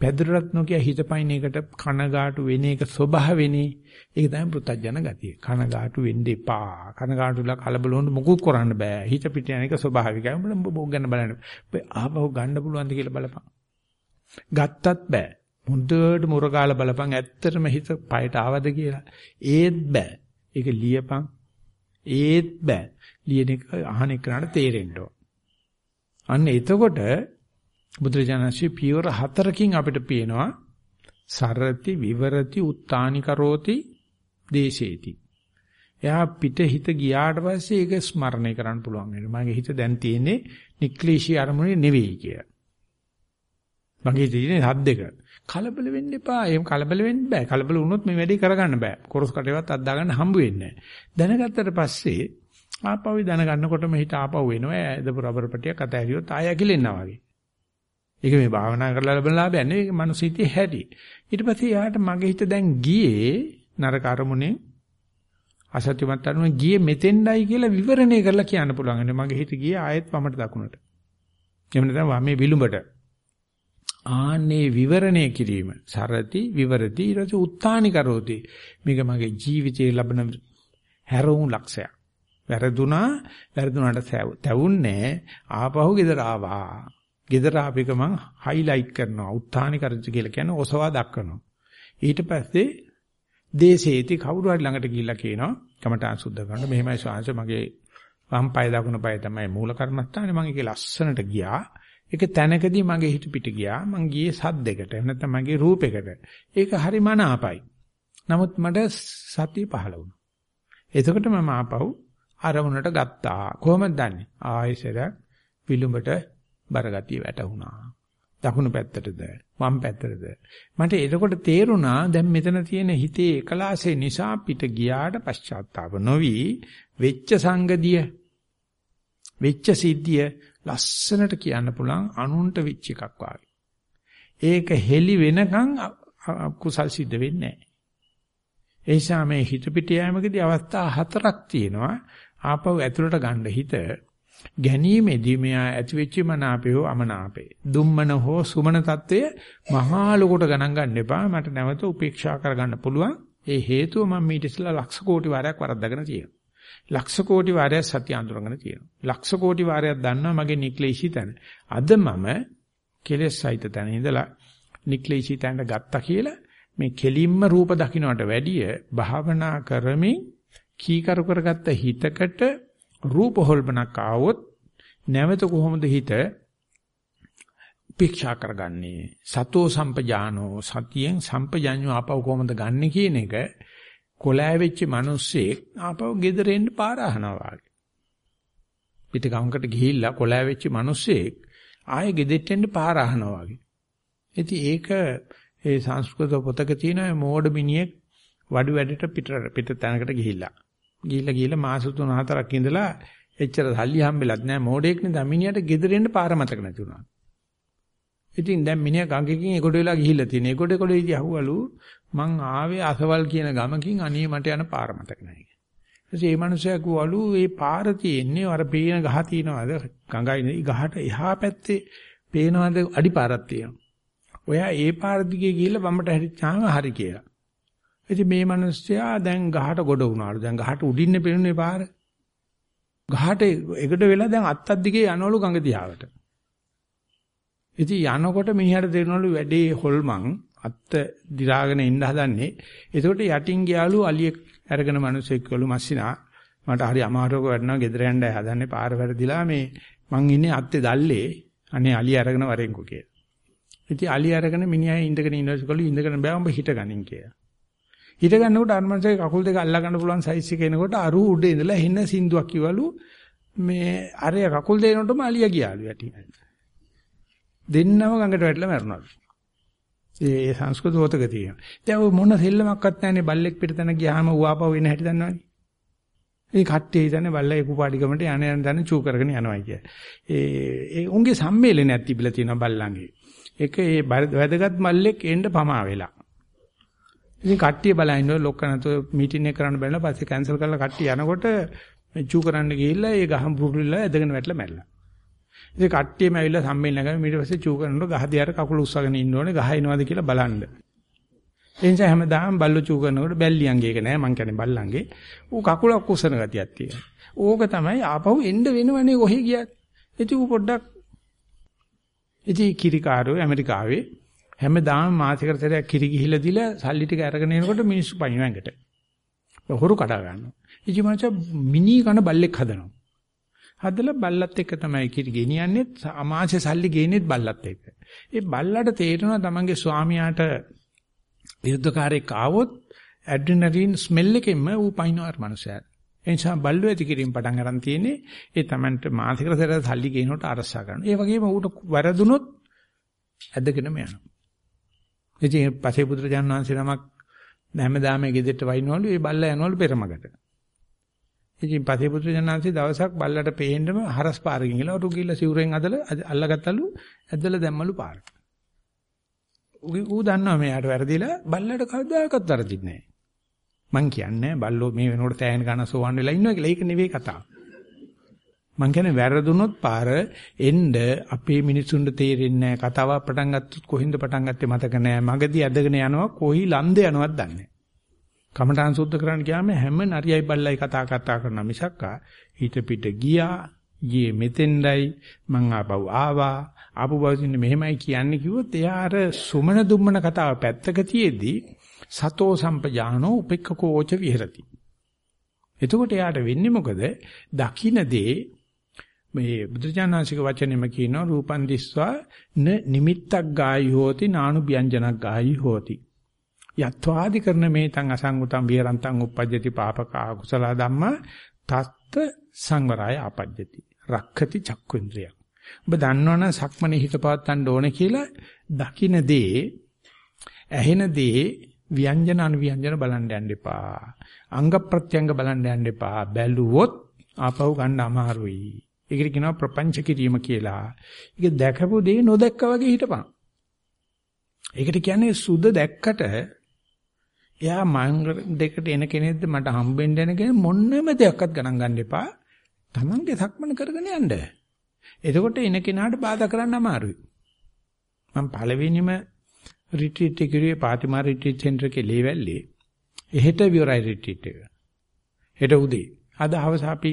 පැදුරත් නොකිය හිතපයින් එකට කනගාටු වෙන එක ස්වභාවෙනේ. ඒක තමයි පුත්තජන ගතිය. කනගාටු වෙන්න එපා. කනගාටුලා කලබල වුණොත් මොකුත් කරන්න බෑ. හිත පිට යන එක ස්වභාවිකයි. උඹ බොග් ගන්න බලන්න. ඔබ ආපහු ගන්න පුළුවන්ද කියලා බලපන්. ගත්තත් බෑ. මුද්දට මුරගාල බලපන් ඇත්තටම හිත පයට ආවද කියලා. ඒත් බෑ. ඒක ලියපන්. ඒත් බෑ. ලියන එක අහන එකට තේරෙන්න ඕන. අන්න එතකොට බුදුරජාණන්සේ පියවර හතරකින් අපිට පේනවා සරති විවරති උත්තානි කරෝති දේශේති. එයා පිට හිත ගියාට පස්සේ ඒක ස්මරණය කරන්න පුළුවන් වෙනවා. මගේ හිත දැන් තියෙන්නේ නික්ලේශී අරමුණේ නෙවෙයි කිය. මගේ තියෙන්නේ හද්දක. කලබල වෙන්න එපා. එහෙම කලබල වෙන්න බෑ. කලබල වුණොත් මේ වැඩේ කරගන්න බෑ. කොරස් කටේවත් අද්දා ගන්න හම්බ වෙන්නේ නැහැ. දැනගත්තට පස්සේ ආපහු දැනගන්නකොටම හිත ආපහු වෙනවා. ඇදපු රබර් පටියක් අත ඇරියොත් ආය ඇකිලෙන්නා වගේ. ඒක මේ භාවනා කරලා ලැබෙන ලාභයක් නෙවෙයි. ඒක මනුස්ස හිතේ හැටි. ඊට පස්සේ යාට මගේ හිත දැන් ගියේ නරක අරමුණේ අසත්‍යමත් අරමුණේ ගියේ මෙතෙන්ඩයි කියලා විවරණය කරලා කියන්න පුළුවන්. මගේ හිත ගියේ ආයෙත් වමට දකුණට. එහෙම නැත්නම් වමේ විලුඹට. ආන්නේ විවරණය කිරීම. සරති විවරති ඊට උත්තානි කරෝති. මේක මගේ ජීවිතයේ ලබන හැරවුම් ලක්ෂයක්. වැරදුනා වැරදුනාට තැවුන්නේ ආපහු ගෙදර ආවා. ගෙදර ආපේක මං හයිලයිට් කරනවා. උත්හානි කරච්ච කියලා කියන්නේ ඔසවා දක්වනවා. ඊට පස්සේ දේශේති කවුරු හරි ළඟට ගිහිල්ලා කියනවා කමඨාන් සුද්ධ කරනවා මෙහෙමයි ස්වාංශ මගේ වම් පාය දකුණු පාය තමයි මූල කර්මස්ථානේ. මම ඒකේ ලස්සනට ගියා. ඒක තැනකදී මගේ හිත පිට ගියා. මං ගියේ සද්දයකට එහෙම නැත්නම් මගේ රූපයකට ඒක හරි මනාපයි. නමුත් මට සතිය පහළ වුණා. එතකොට මම ආපහු අරමුණට ගත්තා. කොහොමද දන්නේ? ආයෙසර විලුඹට බරගතිය වැටුණා. දකුණු පැත්තටද? වම් පැත්තටද? මට එතකොට තේරුණා දැන් මෙතන තියෙන හිතේ එකලාසේ නිසා පිට ගියාට පශ්චාත්තාප නොවි. වෙච්ච සංගදිය වෙච්ච සිද්ධිය ලස්සනට කියන්න පුළුවන් අනුන්ට විච් එකක් වාගේ. ඒක හෙලි වෙනකන් කුසල් සිද්ධ වෙන්නේ නැහැ. ඒ නිසා මේ හිත පිට යෑමකදී අවස්ථා හතරක් තියෙනවා. ආපහු ඇතුළට ගන්න හිත ගැනීමේදී මෙයා ඇති වෙච්ච මනාපේ හෝ අමනාපේ දුම්මන හෝ සුමන తත්වය මහා ලොකට ගණන් ගන්න එපා මට නැවත උපේක්ෂා කරගන්න පුළුවන් ඒ හේතුව මම ඊට ඉස්සෙල්ලා ලක්ෂ කෝටි වාරයක් වරද්දාගෙන තියෙනවා ලක්ෂ කෝටි වාරයක් සත්‍ය අඳුරගෙන තියෙනවා. ලක්ෂ කෝටි වාරයක් දන්නවා මගේ නික්ලේශී තැන. අද මම කෙලෙස් සහිත තැන ඉඳලා නික්ලේශී තැනට ගත්තා කියලා මේ කෙලින්ම රූප දකින්නට වැඩිය භාවනා කරමින් කීකරු කරගත්ත හිතකට රූප හොල්මනක් ආවොත් නැවත කොහොමද හිත උපේක්ෂා කරගන්නේ? සතෝ සම්පජානෝ. සතියෙන් සම්පජඤ්ඤෝ ආපව කොහොමද ගන්නෙ කියන එක කොලෑ වෙච්ච මිනිස්සෙක් ආපව ගෙදර එන්න පාර අහනවා වගේ. පිට ගමකට ගිහිල්ලා කොලෑ වෙච්ච මිනිස්සෙක් ආයේ ගෙදෙට්ට එන්න පාර අහනවා වගේ. ඉතින් ඒක ඒ සංස්කෘත පොතක තියෙන මෝඩ මිනිහෙක් වඩු වැඩට පිට පිට තැනකට ගිහිල්ලා. ගිහිල්ලා ගිහිල්ලා මාස 3-4ක් ඉඳලා එච්චර සල්ලි හම්බෙලත් නෑ. මෝඩෙක් නේ දමිනියට ගෙදර එන්න පාර මතක නැති වුණා. ඉතින් දැන් මිනිහා ගඟකින් එගොඩ වෙලා ගිහිල්ලා තියෙන. එගොඩ එගොඩ ඉදී අහුවලු මං ආවේ අසවල් කියන ගමකින් අනේ මට යන පාර මතක නැහැ. ඊටසේ මේ මිනිහයා කිව්වලු මේ පාර තියෙන්නේ අර පේන ගහ තියනවාද ගඟයි ගහට එහා පැත්තේ පේනවාද අඩිපාරක් තියෙනවා. ඔයා ඒ පාර දිගේ ගිහිල්ලා වම්මට හැරිච්චාම හරි කියලා. ඉතින් මේ මිනිස්සයා දැන් ගහට ගොඩ වුණාලු. දැන් ගහට උඩින්නේ පෙනුනේ පාර. ගහට එකට වෙලා දැන් අත්තක් දිගේ යනවලු ගඟ දිහාවට. ඉතින් යනකොට මිනිහට දෙනවලු වැඩේ හොල්මන් අත්ත දිරාගෙන ඉන්න හදන්නේ. එතකොට යටින් ගියාලු අලියෙක් අරගෙන මිනිස්සෙක් වලු මස්සිනා මට හරි අමාරුවක වැඩනවා ගෙදර යන්න හදන්නේ පාර වැරදිලා මේ මං ඉන්නේ අත්තේ දැල්ලේ අනේ අලිය අරගෙන වරෙන්කෝ කියලා. ඉතින් අලිය අරගෙන මිනිහා ඉඳගෙන ඉන්නකොළු ඉඳගෙන බෑ උඹ හිට ගනින් කියලා. හිට ගන්නකොට අර්මන්සේ කකුල් දෙක අල්ලා ගන්න පුළුවන් සයිස් එක එනකොට අරු උඩ ඉඳලා හෙන්න සින්දුවක් කිවලු මේ අරය කකුල් දෙනකොටම අලිය ගියාලු යටි. දෙන්නම ගඟට වැටලා මැරුණාලු. ඒ ඒ සංස්කෘත හොතක තියෙනවා. දැන් ඔය මොන සෙල්ලමක්වත් නැහැනේ බල්ලෙක් පිටතන ගියාම ඌආපහු වෙන හැටි දන්නවනේ. ඒ කට්ටිය හිතන්නේ බල්ලා ඒ කුපාඩිකමට යන යන දන්න චූ කරගෙන යනවා කිය. ඒ ඒ උන්ගේ සම්මේලනයක් තිබිලා තියෙනවා බල්ලන්ගේ. ඒක ඒ වැදගත් මල්ලෙක් එන්න පමා වෙලා. ඉතින් කට්ටිය බලන්නේ ලොක්ක නැතුව මීටින් එක කරන්න බැලලා පස්සේ කැන්සල් කරලා කට්ටිය යනකොට චූ කරන්න ගිහිල්ලා ඒ ගහම් පුරුල්ලා ඇදගෙන වැටලා මැරලා. ඉතින් කට්ටියම ඇවිල්ලා සම්මේලන කරගෙන ඊට පස්සේ චූ කරනකොට ගහ දිහාට කකුල උස්සගෙන ඉන්න ඕනේ ගහ එනවාද කියලා බලන්න. ඒ නිසා හැමදාම බල්ලෝ චූ කරනකොට බැල්ලියන්ගේ එක නෑ මං කියන්නේ බල්ලන්ගේ. ඌ කකුලක් උස්සන ගතියක් තියෙනවා. ඕක තමයි ආපහු එන්න වෙනවනේ කොහෙ ගියත්. ඉතින් ඌ පොඩ්ඩක් ඉතින් කිරිකාරෝ ඇමරිකාවේ හැමදාම මාසිකට සැරයක් කිරි ගිහිලා දීලා සල්ලි ටික අරගෙන එනකොට මිනිස්සු පයින් ඇඟට. හොරු කඩා ගන්නවා. ඉතින් මචං මිනි කන බල්ලෙක් හදනවා. හදලා බල්ලත් එක්ක තමයි කිරි ගෙනියන්නේ අමාශය සල්ලි ගේන්නේත් බල්ලත් එක්ක. ඒ බල්ලට තේරෙනවා තමන්ගේ ස්වාමියාට විරුද්ධකාරයෙක් ආවොත් ඇඩ්‍රිනලින් ස්මෙල් එකෙන්ම ඌ පයින්නවා මනුස්සයා. ඒ නිසා බල්ලෝ ඇති කිරීම පටන් ගන්න තියෙන්නේ ඒ තමන්ට මාසිකට සැරයක් සල්ලි ගේනකොට අරසා ගන්න. ඒ වගේම ඌට වැරදුනොත් ඇදගෙනම යනවා. ඉතින් පසේ පුත්‍රයන් වහන්සේ නමක් හැමදාම ගෙදරට වයින්නවලු ඒ බල්ලා යනවලු පෙරමකට. ඉතින් පසේ පුත්‍රයන් වහන්සේ දවසක් බල්ලට පේන්නම හරස් පාරකින් ගිහලා උරු ගිහලා සිවුරෙන් අදලා අල්ලගත්තලු ඇදලා දැම්මලු පාරට. ඌ දන්නවා මෙයාට වැරදිලා බල්ලට කවදාකවත් වැරදින්නේ නැහැ. මං කියන්නේ බල්ලෝ මේ වෙනකොට තෑහෙන ගන්න සෝවන් වෙලා ඉන්නවා කියලා. ඒක නෙවෙයි කතාව. මං කියන්නේ වැරදුනොත් පාර එන්න අපේ මිනිසුන්ට තේරෙන්නේ නැහැ. කතාව පටන් ගත්තොත් කොහින්ද පටන් ගත්තේ මතක නැහැ. මගදී ඇදගෙන යනවා කොහි ලන්දේ යනවත් දන්නේ නැහැ. කමඨාන් සුද්ධ කරන්න ගියාම හැම නරියයි බල්ලයි කතා කතා කරන මිසක්කා. හිත පිට ගියා ගියේ මෙතෙන්ඩයි මං ආපහු ආවා. ආපහු බවින්න මෙහෙමයි කියන්නේ කිව්වොත් එයා අර සුමන දුම්මන කතාව පැත්තක තියේදී සතෝ සම්පජානෝ උපෙක්ඛකෝච විහෙරති. එතකොට එයාට වෙන්නේ මොකද? දකින්නදී මේ බුදුචානන්සික වචනේම කියනවා රූපන් දිස්වා න නිමිත්තක් ගායි හෝති නානු ව්‍යංජනක් ගායි හෝති. යත්වාදි කරන මේ තං අසංගතං විහරන්තං uppajjati පාපක අකුසල ධම්මා තත්ත සංවරය ආපජ්ජති. රක්ඛති චක්කුන්ද්‍රිය ඔබ දන්නවනම් සක්මනේ හිත පවත්තන්න ඕනේ කියලා දකින්න දේ ඇහෙන දේ ව්‍යංජන අනුව්‍යංජන බලන්න යන්න එපා. අංග ප්‍රත්‍යංග බලන්න යන්න එපා. බැලුවොත් ආපහු ගන්න අමාරුයි. ඒකට කියනවා ප්‍රපංච කිරීම කියලා. ඒක දැකපු දේ නොදැක්කා වගේ හිටපන්. ඒකට කියන්නේ සුද දැක්කට එයා මංගල දෙකට එන කෙනෙක්ද මට හම්බෙන්න එන කෙනෙක් මොන්නම දෙයක්වත් ගණන් ගන්න එපා. Tamange සක්මන කරගෙන යන්න. එතකොට එන කෙනාට බාධා කරන්න අමාරුයි. මම පළවෙනිම රිට්‍රීට් එක කිරුවේ පාතිමා රිට්‍රීට් සෙන්ටර් එකේ ලේවැල්ලේ. එහෙට විවරයි රිට්‍රීට් එක. හෙට උදේ. අද හවස අපි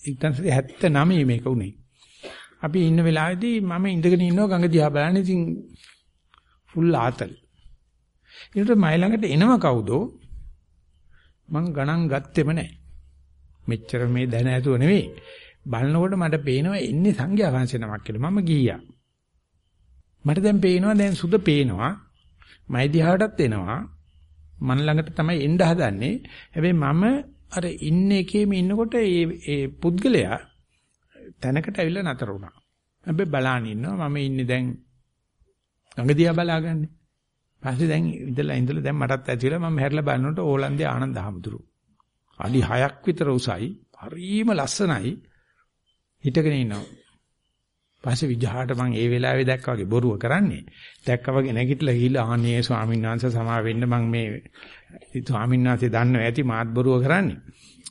1979 මේක උනේ. අපි ඉන්න වෙලාවේදී මම ඉඳගෙන ඉන්නවා ගඟ දිහා බලන ඉතින් ෆුල් ආතල්. ඊට මයි ළඟට එනව කවුදෝ මං ගණන් ගත්තෙම නැහැ. මෙච්චර මේ දැන ඇතුව නෙවෙයි. බලනකොට මට පේනවා එන්නේ සංඝයා වහන්සේ නමක් කියලා. මම ගියා. මට දැන් පේනවා දැන් සුද පේනවා. මයි දිහාටත් එනවා. මන් ළඟට තමයි එන්න හදන්නේ. හැබැයි මම අර ඉන්න එකේම ඉන්නකොට ඒ ඒ පුද්ගලයා තැනකට ඇවිල්ලා නතර වුණා. හැබැයි බලාන ඉන්නවා මම ඉන්නේ දැන් ගඟ දිහා බලාගන්නේ. පස්සේ දැන් ඉඳලා ඉඳලා දැන් මටත් ඇතිලා මම හැරිලා බලනකොට ඕලන්දේ ආනන්ද හමුදුරු. අඩි 6ක් විතර උසයි, හරිම ලස්සනයි. හිටගෙන ඉන්නවා. පස්සේ විජහාට මම ඒ වෙලාවේ දැක්කා වගේ බොරුව කරන්නේ. දැක්කා වගේ නැගිටලා ගිහිල්ලා ආන්නේ ස්වාමීන් වහන්සේ සමා වෙන්න මම මේ ස්වාමීන් වහන්සේ දන්නව ඇති මාත් බොරුව කරන්නේ.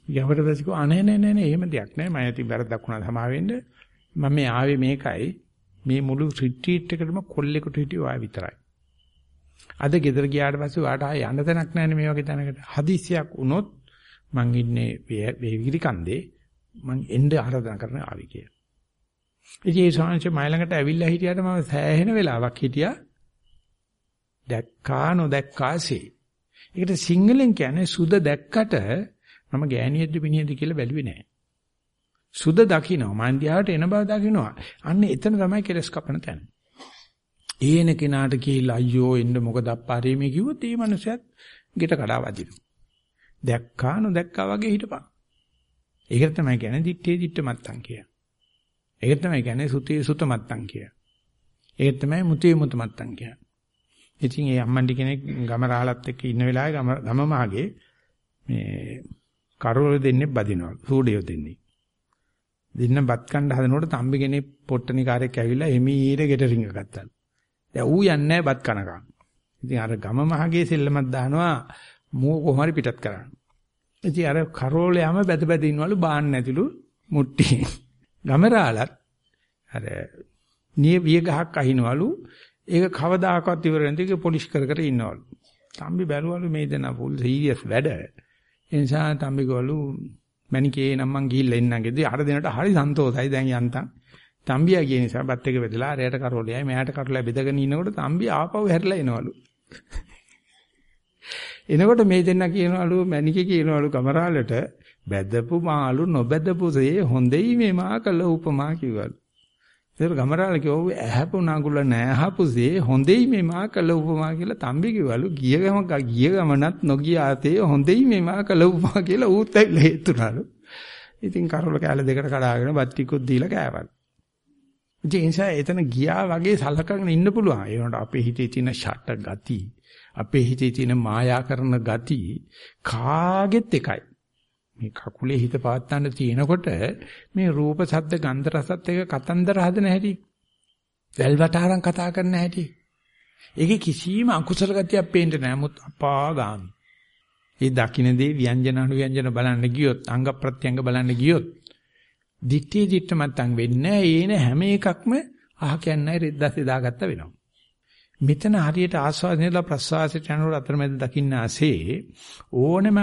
ඊට පස්සේ කිව්වා අනේ නෑ නෑ නෑ එහෙම දෙයක් නෑ මම ඇති වැරද්දක් වුණා සමා වෙන්න. මම මේ ආවේ මේකයි මේ මුළු රිට්‍රීට් එකටම කොල්ලෙකුට හිටියෝ ආ විතරයි. අද ගෙදර ගියාට පස්සේ ඔයාට ආය යන්න තැනක් නැහැ මේ වගේ තැනකට. හදිසියක් වුණොත් මං ඉන්නේ වේවිලි කන්දේ මං එන්න ආරාධනා කරන ආවි කිය. ඉතින් ඒ ශාංශ මයි ළඟට ඇවිල්ලා හිටියට මම සෑහෙන වෙලාවක් හිටියා. දැක්කා නොදැක්කාසේ. ඒකට සිංහලෙන් කියන්නේ සුද දැක්කට මම ගෑණියෙක්ද මිනිහෙක්ද කියලා බැලුවේ නැහැ. සුද දකින්න මන් දිහාට එන බව දකින්නවා. අන්න එතන තමයි කෙලස් කපන තැන. ඒන කෙනාට කියලා අයියෝ එන්න මොකද අප්පාරේ මේ කිව්වොත් ඒ මනුස්සයත් ගෙට කඩා වදිනවා. දැක්කා නොදැක්කා වගේ හිටපන්. ඒක තමයි කියන්නේ දිත්තේ දිත්ත මත්තන් කිය. ඒක තමයි කියන්නේ සුතේ සුත මත්තන් කිය. ඒක තමයි මුතේ මුත මත්තන් කිය. ඉතින් ඒ අම්මන්ඩි කෙනෙක් ගම රහලත් එක්ක ඉන්න වෙලාවේ ගම ගම මහගේ මේ කරවල දෙන්නේ බදිනවා. සූඩියෝ දෙන්නේ. දෙන්න බත් කන්න හදනකොට තම්බි කෙනෙක් පොට්ටනි කාර්යයක් ඇවිල්ලා එමීට ගෙට රිංග ගත්තා. දැන් ඌ යන්නේ බත් කනකම්. ඉතින් අර ගම මහගේ සෙල්ලමක් දානවා මූ කොහොම හරි පිටත් කරන්න. ඉතින් අර කරෝලයම බැද බැද ඉන්නවලු බාන්න නැතිලු මුට්ටි. ගමරාලත් අර නිය විය ගහක් අහිනවලු ඒක කවදාකවත් ඉවර නැති ඒක පොලිෂ් කර කර ඉන්නවලු. තම්බි බැලුවලු මේ දෙන ෆුල් සීරියස් වැඩ. ඒ නිසා තම්බි ගවලු මණිකේ නම් මං ගිහිල්ලා එන්නගෙදී අර දෙනට හරි සන්තෝසයි දැන් යන්තම්. තම්බියා කියන නිසා බත් එක බෙදලා අරයට කරෝලයයි මෙයාට කරෝලයි බෙදගෙන ඉන්නකොට තම්බි ආපහු හැරිලා එනවලු. එනකොට මේ දෙන්න කියනවලු මණිකේ කියනවලු කමරාලට බැදපු මාළු නොබැදපුසේ හොඳයි මේ මා කළ උපමා කිව්වලු. ඒක ගමරාල කිව්ව ඇහැපු නගුල නෑහපුසේ හොඳයි මේ මා කළ උපමා කියලා තම්බි කිව්වලු ගිය ගම ගිය ගමනත් නොගිය ආතේ හොඳයි මේ මා කළ උපමා කියලා ඌත් ඇවිල්ලා හේතුනලු. ඉතින් කරවල කැල දෙකට කඩාගෙන බත් ටිකුත් දීලා කෑවලු. ඒ නිසා එතන ගියා වගේ සලකගෙන ඉන්න පුළුවන්. ඒ වුණාට අපේ හිතේ තියෙන ෂට ගති, අපේ හිතේ තියෙන මායා කරන ගති කාගෙත් එකයි. මේ කකුලේ හිත පාත්තන්න තියෙනකොට මේ රූප, ශබ්ද, ගන්ධ, රසත් එක කතන්දර හදන හැටි. වැල්වටාරම් කතා කරන හැටි. ඒකේ කිසිම අකුසල ගතියක් පේන්නේ නැහැ. මුත් අපාගාමි. ඒ දකින්නේ ව්‍යංජන අනු ව්‍යංජන බලන්න ගියොත්, අංග ප්‍රත්‍යංග බලන්න ගියොත් දිත්තේ දිට්ට මත්තන් වෙන්නේ ඒන හැම එකක්ම අහ කියන්නේ රෙද්දස්සේ දාගත්ත වෙනවා. මෙතන හරියට ආස්වාදනයලා ප්‍රසවාසයට යනකොට අතරමැද දකින්න ASCII ඕනම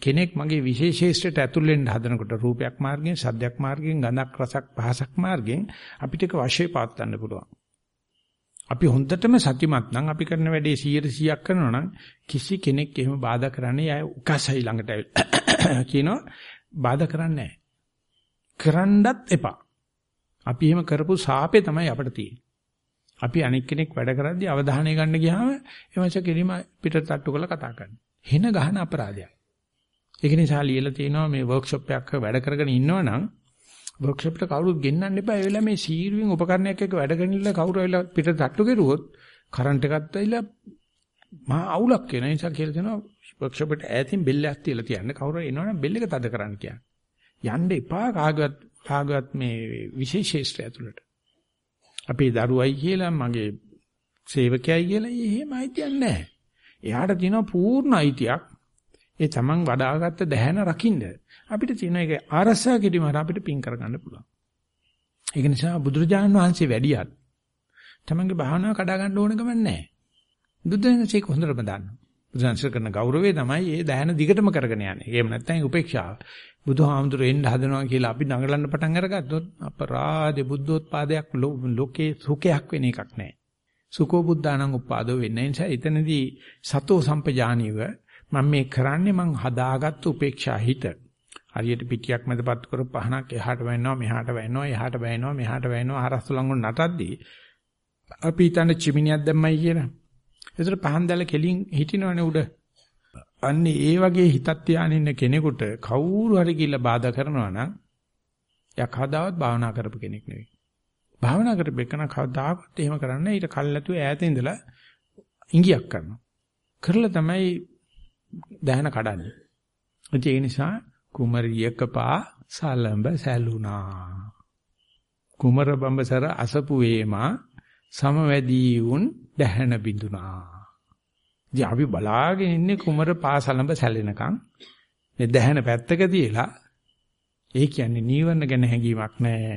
කෙනෙක් මගේ විශේෂේෂ්ඨයට ඇතුල් වෙන්න හදනකොට රූපයක් මාර්ගයෙන්, සද්දයක් මාර්ගයෙන්, ගඳක් රසක් පහසක් මාර්ගයෙන් අපිට ඒක වශයේ පාත් ගන්න පුළුවන්. අපි හොඳටම සතිමත් නම් අපි කරන වැඩේ 100%ක් කරනවා නම් කිසි කෙනෙක් එහෙම බාධා කරන්නේ අය උකසයි ළඟට [coughs] කියනවා බාධා කරන්නේ නැහැ. කරන්නත් එපා. අපි එහෙම කරපු සාපේ තමයි අපිට තියෙන්නේ. අපි අනික් කෙනෙක් වැඩ කරද්දී අවධානය ගන්න ගියාම එමච කිරීම පිටට තට්ටු කරලා කතා කරනවා. හින ගහන අපරාධයක්. ඒක නිසා ලියලා තියෙනවා මේ වර්ක්ෂොප් එකක් වැඩ කරගෙන ඉන්නවනම් වර්ක්ෂොප් එකට කවුරුත් ගෙන්නන්න එපා. ඒ වෙලාවේ මේ සීරුවෙන් උපකරණයක් එක්ක වැඩ කරනilla කවුරු ඇවිල්ලා පිටට තට්ටු කරුවොත් කරන්ට් එකත් ඇවිල්ලා මහා අවුලක් වෙන නිසා කියලා දෙනවා වර්ක්ෂොප් එකට ඈතින් බෙල්ලයක් තියලා තියන්න කවුරු එනවනම් බෙල් එක තද කරන්න කියන්නේ. යන්න එපා කාගවත් කාගවත් මේ විශේෂ ශේෂ්ත්‍රය ඇතුළට. අපේ දරුවයි කියලා මගේ සේවකයයි කියලා එහෙම අයිතියක් නැහැ. එයාට තියෙනවා පූර්ණ අයිතියක්. ඒ තමන් වඩාගත්ත දැහැන රකින්න. අපිට තියෙන එක ආරසා කිරීම අපිට පින් කරගන්න පුළුවන්. ඒක නිසා බුදුරජාණන් වහන්සේ වැඩියත් තමන්ගේ භාවනාව කඩා ගන්න ඕන ගමන් නැහැ. බුදුන්සේ හොඳටම දන්නවා. බුදුන්සේ කරන ගෞරවය තමයි මේ දැහැන දිගටම කරගෙන යන්නේ. එහෙම නැත්නම් උපේක්ෂාව. බුදුහාමුදුරු එන්න හදනවා කියලා අපි නඟලන්න පටන් අරගත්තොත් අපරාධේ බුද්ධෝත්පාදයක් ලෝකේ සුඛයක් වෙන එකක් නැහැ. සුඛෝ බුද්ධානං උපාදෝ වෙන්නේ නිසා එතනදී සතෝ සම්පජානීව මම මේ කරන්නේ මං හදාගත්තු උපේක්ෂා හිත. හරියට පිටියක් මැදපත් කර පහනක් එහාට වැවෙනවා මෙහාට වැවෙනවා එහාට වැවෙනවා මෙහාට වැවෙනවා හරස්සලංගු නටද්දී අපි හිතන්නේ චිමිනියක් දැම්මයි කියලා. ඒතර පහන් දැල කෙලින් හිටිනවනේ උඩ. අන්නේ ඒ වගේ හිතක් තියාගෙන ඉන්න කෙනෙකුට කවුරු හරි කියලා බාධා කරනවා නම් එයා කවදාවත් භාවනා කරපු කෙනෙක් නෙවෙයි. භාවනා කරපෙකන කවදාවත් එහෙම කරන්නේ ඊට කල්ැතුව ඈත ඉඳලා ඉංගියක් කරනවා. කරලා තමයි දැහන කඩන්නේ. ඒ නිසා කුමරියක පා සලඹ සැලුනා. කුමර බඹසර අසපු වේමා සමවැදී උන් දැහන බිඳුනා. ඉතින් අපි බලාගෙන ඉන්නේ කුමර පාසලඹ සැලෙනකන් මේ දැහැන පැත්තක තියලා ඒ කියන්නේ නීවරණ ගැන හැඟීමක් නැහැ.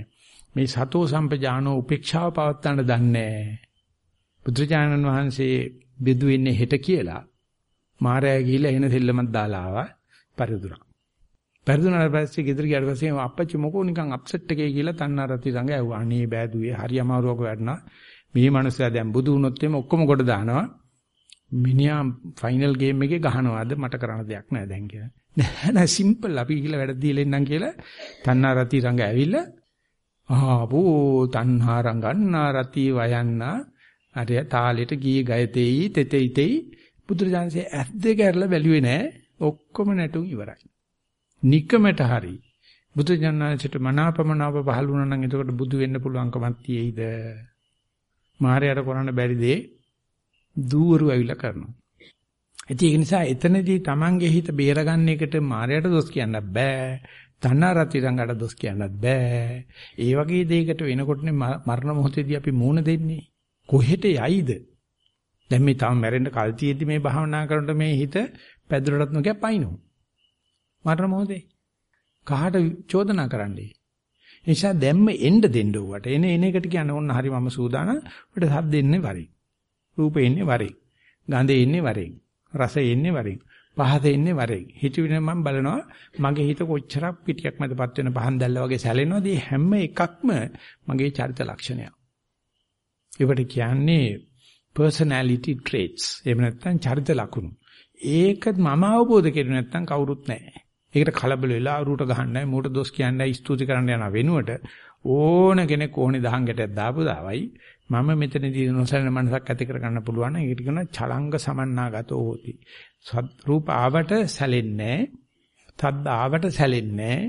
මේ සතෝ සම්පජානෝ උපේක්ෂාව පවත්තන්න දන්නේ බුදුරජාණන් වහන්සේ බෙදු වෙන්නේ හෙට කියලා මාරයා ගිහිල්ලා එන සෙල්ලමක් දාලා ආවා පරිදුනා. පරිදුනාට පස්සේ ගෙදර ගියාට පස්සේ අප්පච්චි මොකෝ නිකන් අප්සෙට් එකේ කියලා තන්නාරති සංගය ඇහුවා. අනේ බෑදුවේ හරි අමාරුවක වැඩනා. මේ මනුස්සයා දැන් බුදු වුණොත් එimhe ඔක්කොම කොට දානවා. මිනිහා ෆයිනල් ගේම් එකේ ගහනවාද මට කරන්න දෙයක් නැහැ දැන් කියලා. නෑ නෑ සිම්පල් අපි කියලා වැඩ දීලා ඉන්නම් කියලා තණ්හා රති රංග ඇවිල්ලා ආපෝ තණ්හා රංගන්නා රති වයන්නා අර තාලෙට ගියේ ගයතේයි තෙතෙයිතෙයි බුදුරජාන්සේ ඇස් දෙක ඇරලා බැලුවේ නෑ ඔක්කොම නැටුම් ඉවරයි. নিকමට හරි බුදුජානනාංශයට මනාපමනාප පහළ වුණා නම් එතකොට බුදු වෙන්න පුළුවන්කමක් තියෙයිද? මායයට කරන්න බැරි දේ දූවරු ඇවිල්ලා කරනවා. ඒක නිසා එතනදී Tamange හිත බේරගන්න එකට මායයට දොස් කියන්නත් බෑ. තණ්හාරති රංගට දොස් කියන්නත් බෑ. ඒ වගේ දෙයකට වෙනකොටනේ මරණ මොහොතේදී අපි මූණ දෙන්නේ. කොහෙට යයිද? දැන් මේ තාම මැරෙන්න කල් තියෙද්දි මේ භාවනා කරනකොට මේ හිත පැදුරටත් නොකිය පයින්නෝ. මරණ මොහොතේ කහට චෝදනා කරන්නේ. නිසා දැම්ම එන්න දෙන්න උවට. එන එන එකට කියන්නේ ඕන්න හරි මම සූදානම්. උඩ සද්ද එන්නේ වරේ. රූපේ එන්නේ වරේ. ගඳේ එන්නේ වරේ. රසය එන්නේ වරේ. පහස එන්නේ වරේ. හිතුවින මම බලනවා මගේ හිත කොච්චරක් පිටියක් මැදපත් වෙන පහන් දැල්ල වගේ සැලෙනවද? මේ හැම එකක්ම මගේ චරිත ලක්ෂණයක්. ඒකට කියන්නේ personality traits. එහෙම නැත්නම් චරිත ලක්ෂණ. ඒක මම අවබෝධ කෙරුවේ නැත්නම් කවුරුත් නැහැ. ඒකට කලබල වෙලා අරුට ගහන්නයි මූට දොස් කියන්නයි ස්තුති කරන්න යන වෙනුවට ඕන කෙනෙක් ඕනේ දහං ගැටයක් දාපු දාවයි. මම මෙතනදී නොසලන මනසක් ඇති කර ගන්න පුළුවන් නම් ඒකට කියන චලංග සමන්නාගතෝ හෝති. රූප ආවට සැලෙන්නේ තද්ද ආවට සැලෙන්නේ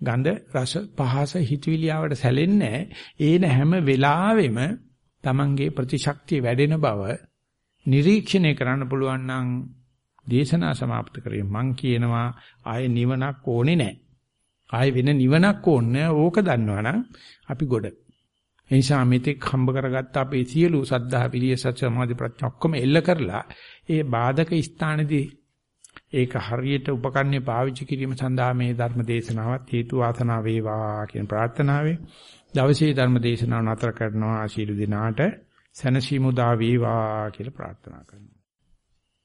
ගඳ රස පහස හිතවිලි ආවට සැලෙන්නේ ඒන හැම වෙලාවෙම Tamange ප්‍රතිශක්තිය වැඩෙන බව නිරීක්ෂණය කරන්න පුළුවන් නම් දේශනා સમાપ્ત කරේ මං කියනවා ආයේ නිවනක් ඕනේ නැහැ. ආයේ වෙන නිවනක් ඕනේ ඕක දන්නවනම් අපි ගොඩ. ඒ නිසා මෙතෙක් හම්බ කරගත්ත අපේ සියලු සද්ධා පිළිය සත්‍ය සමාධි ප්‍රඥා ඔක්කොම එල්ල කරලා ඒ බාධක ස්ථානදී ඒක හරියට උපකරණේ පාවිච්චි කිරීම සඳහා මේ ධර්ම දේශනාවත් හේතු වාසනා වේවා කියන ප්‍රාර්ථනාවෙන් දවසේ ධර්ම දේශනාව නතර කරනවා ආශීර්වාද දිනාට සනසීමු දා වේවා කියලා ප්‍රාර්ථනා කරනවා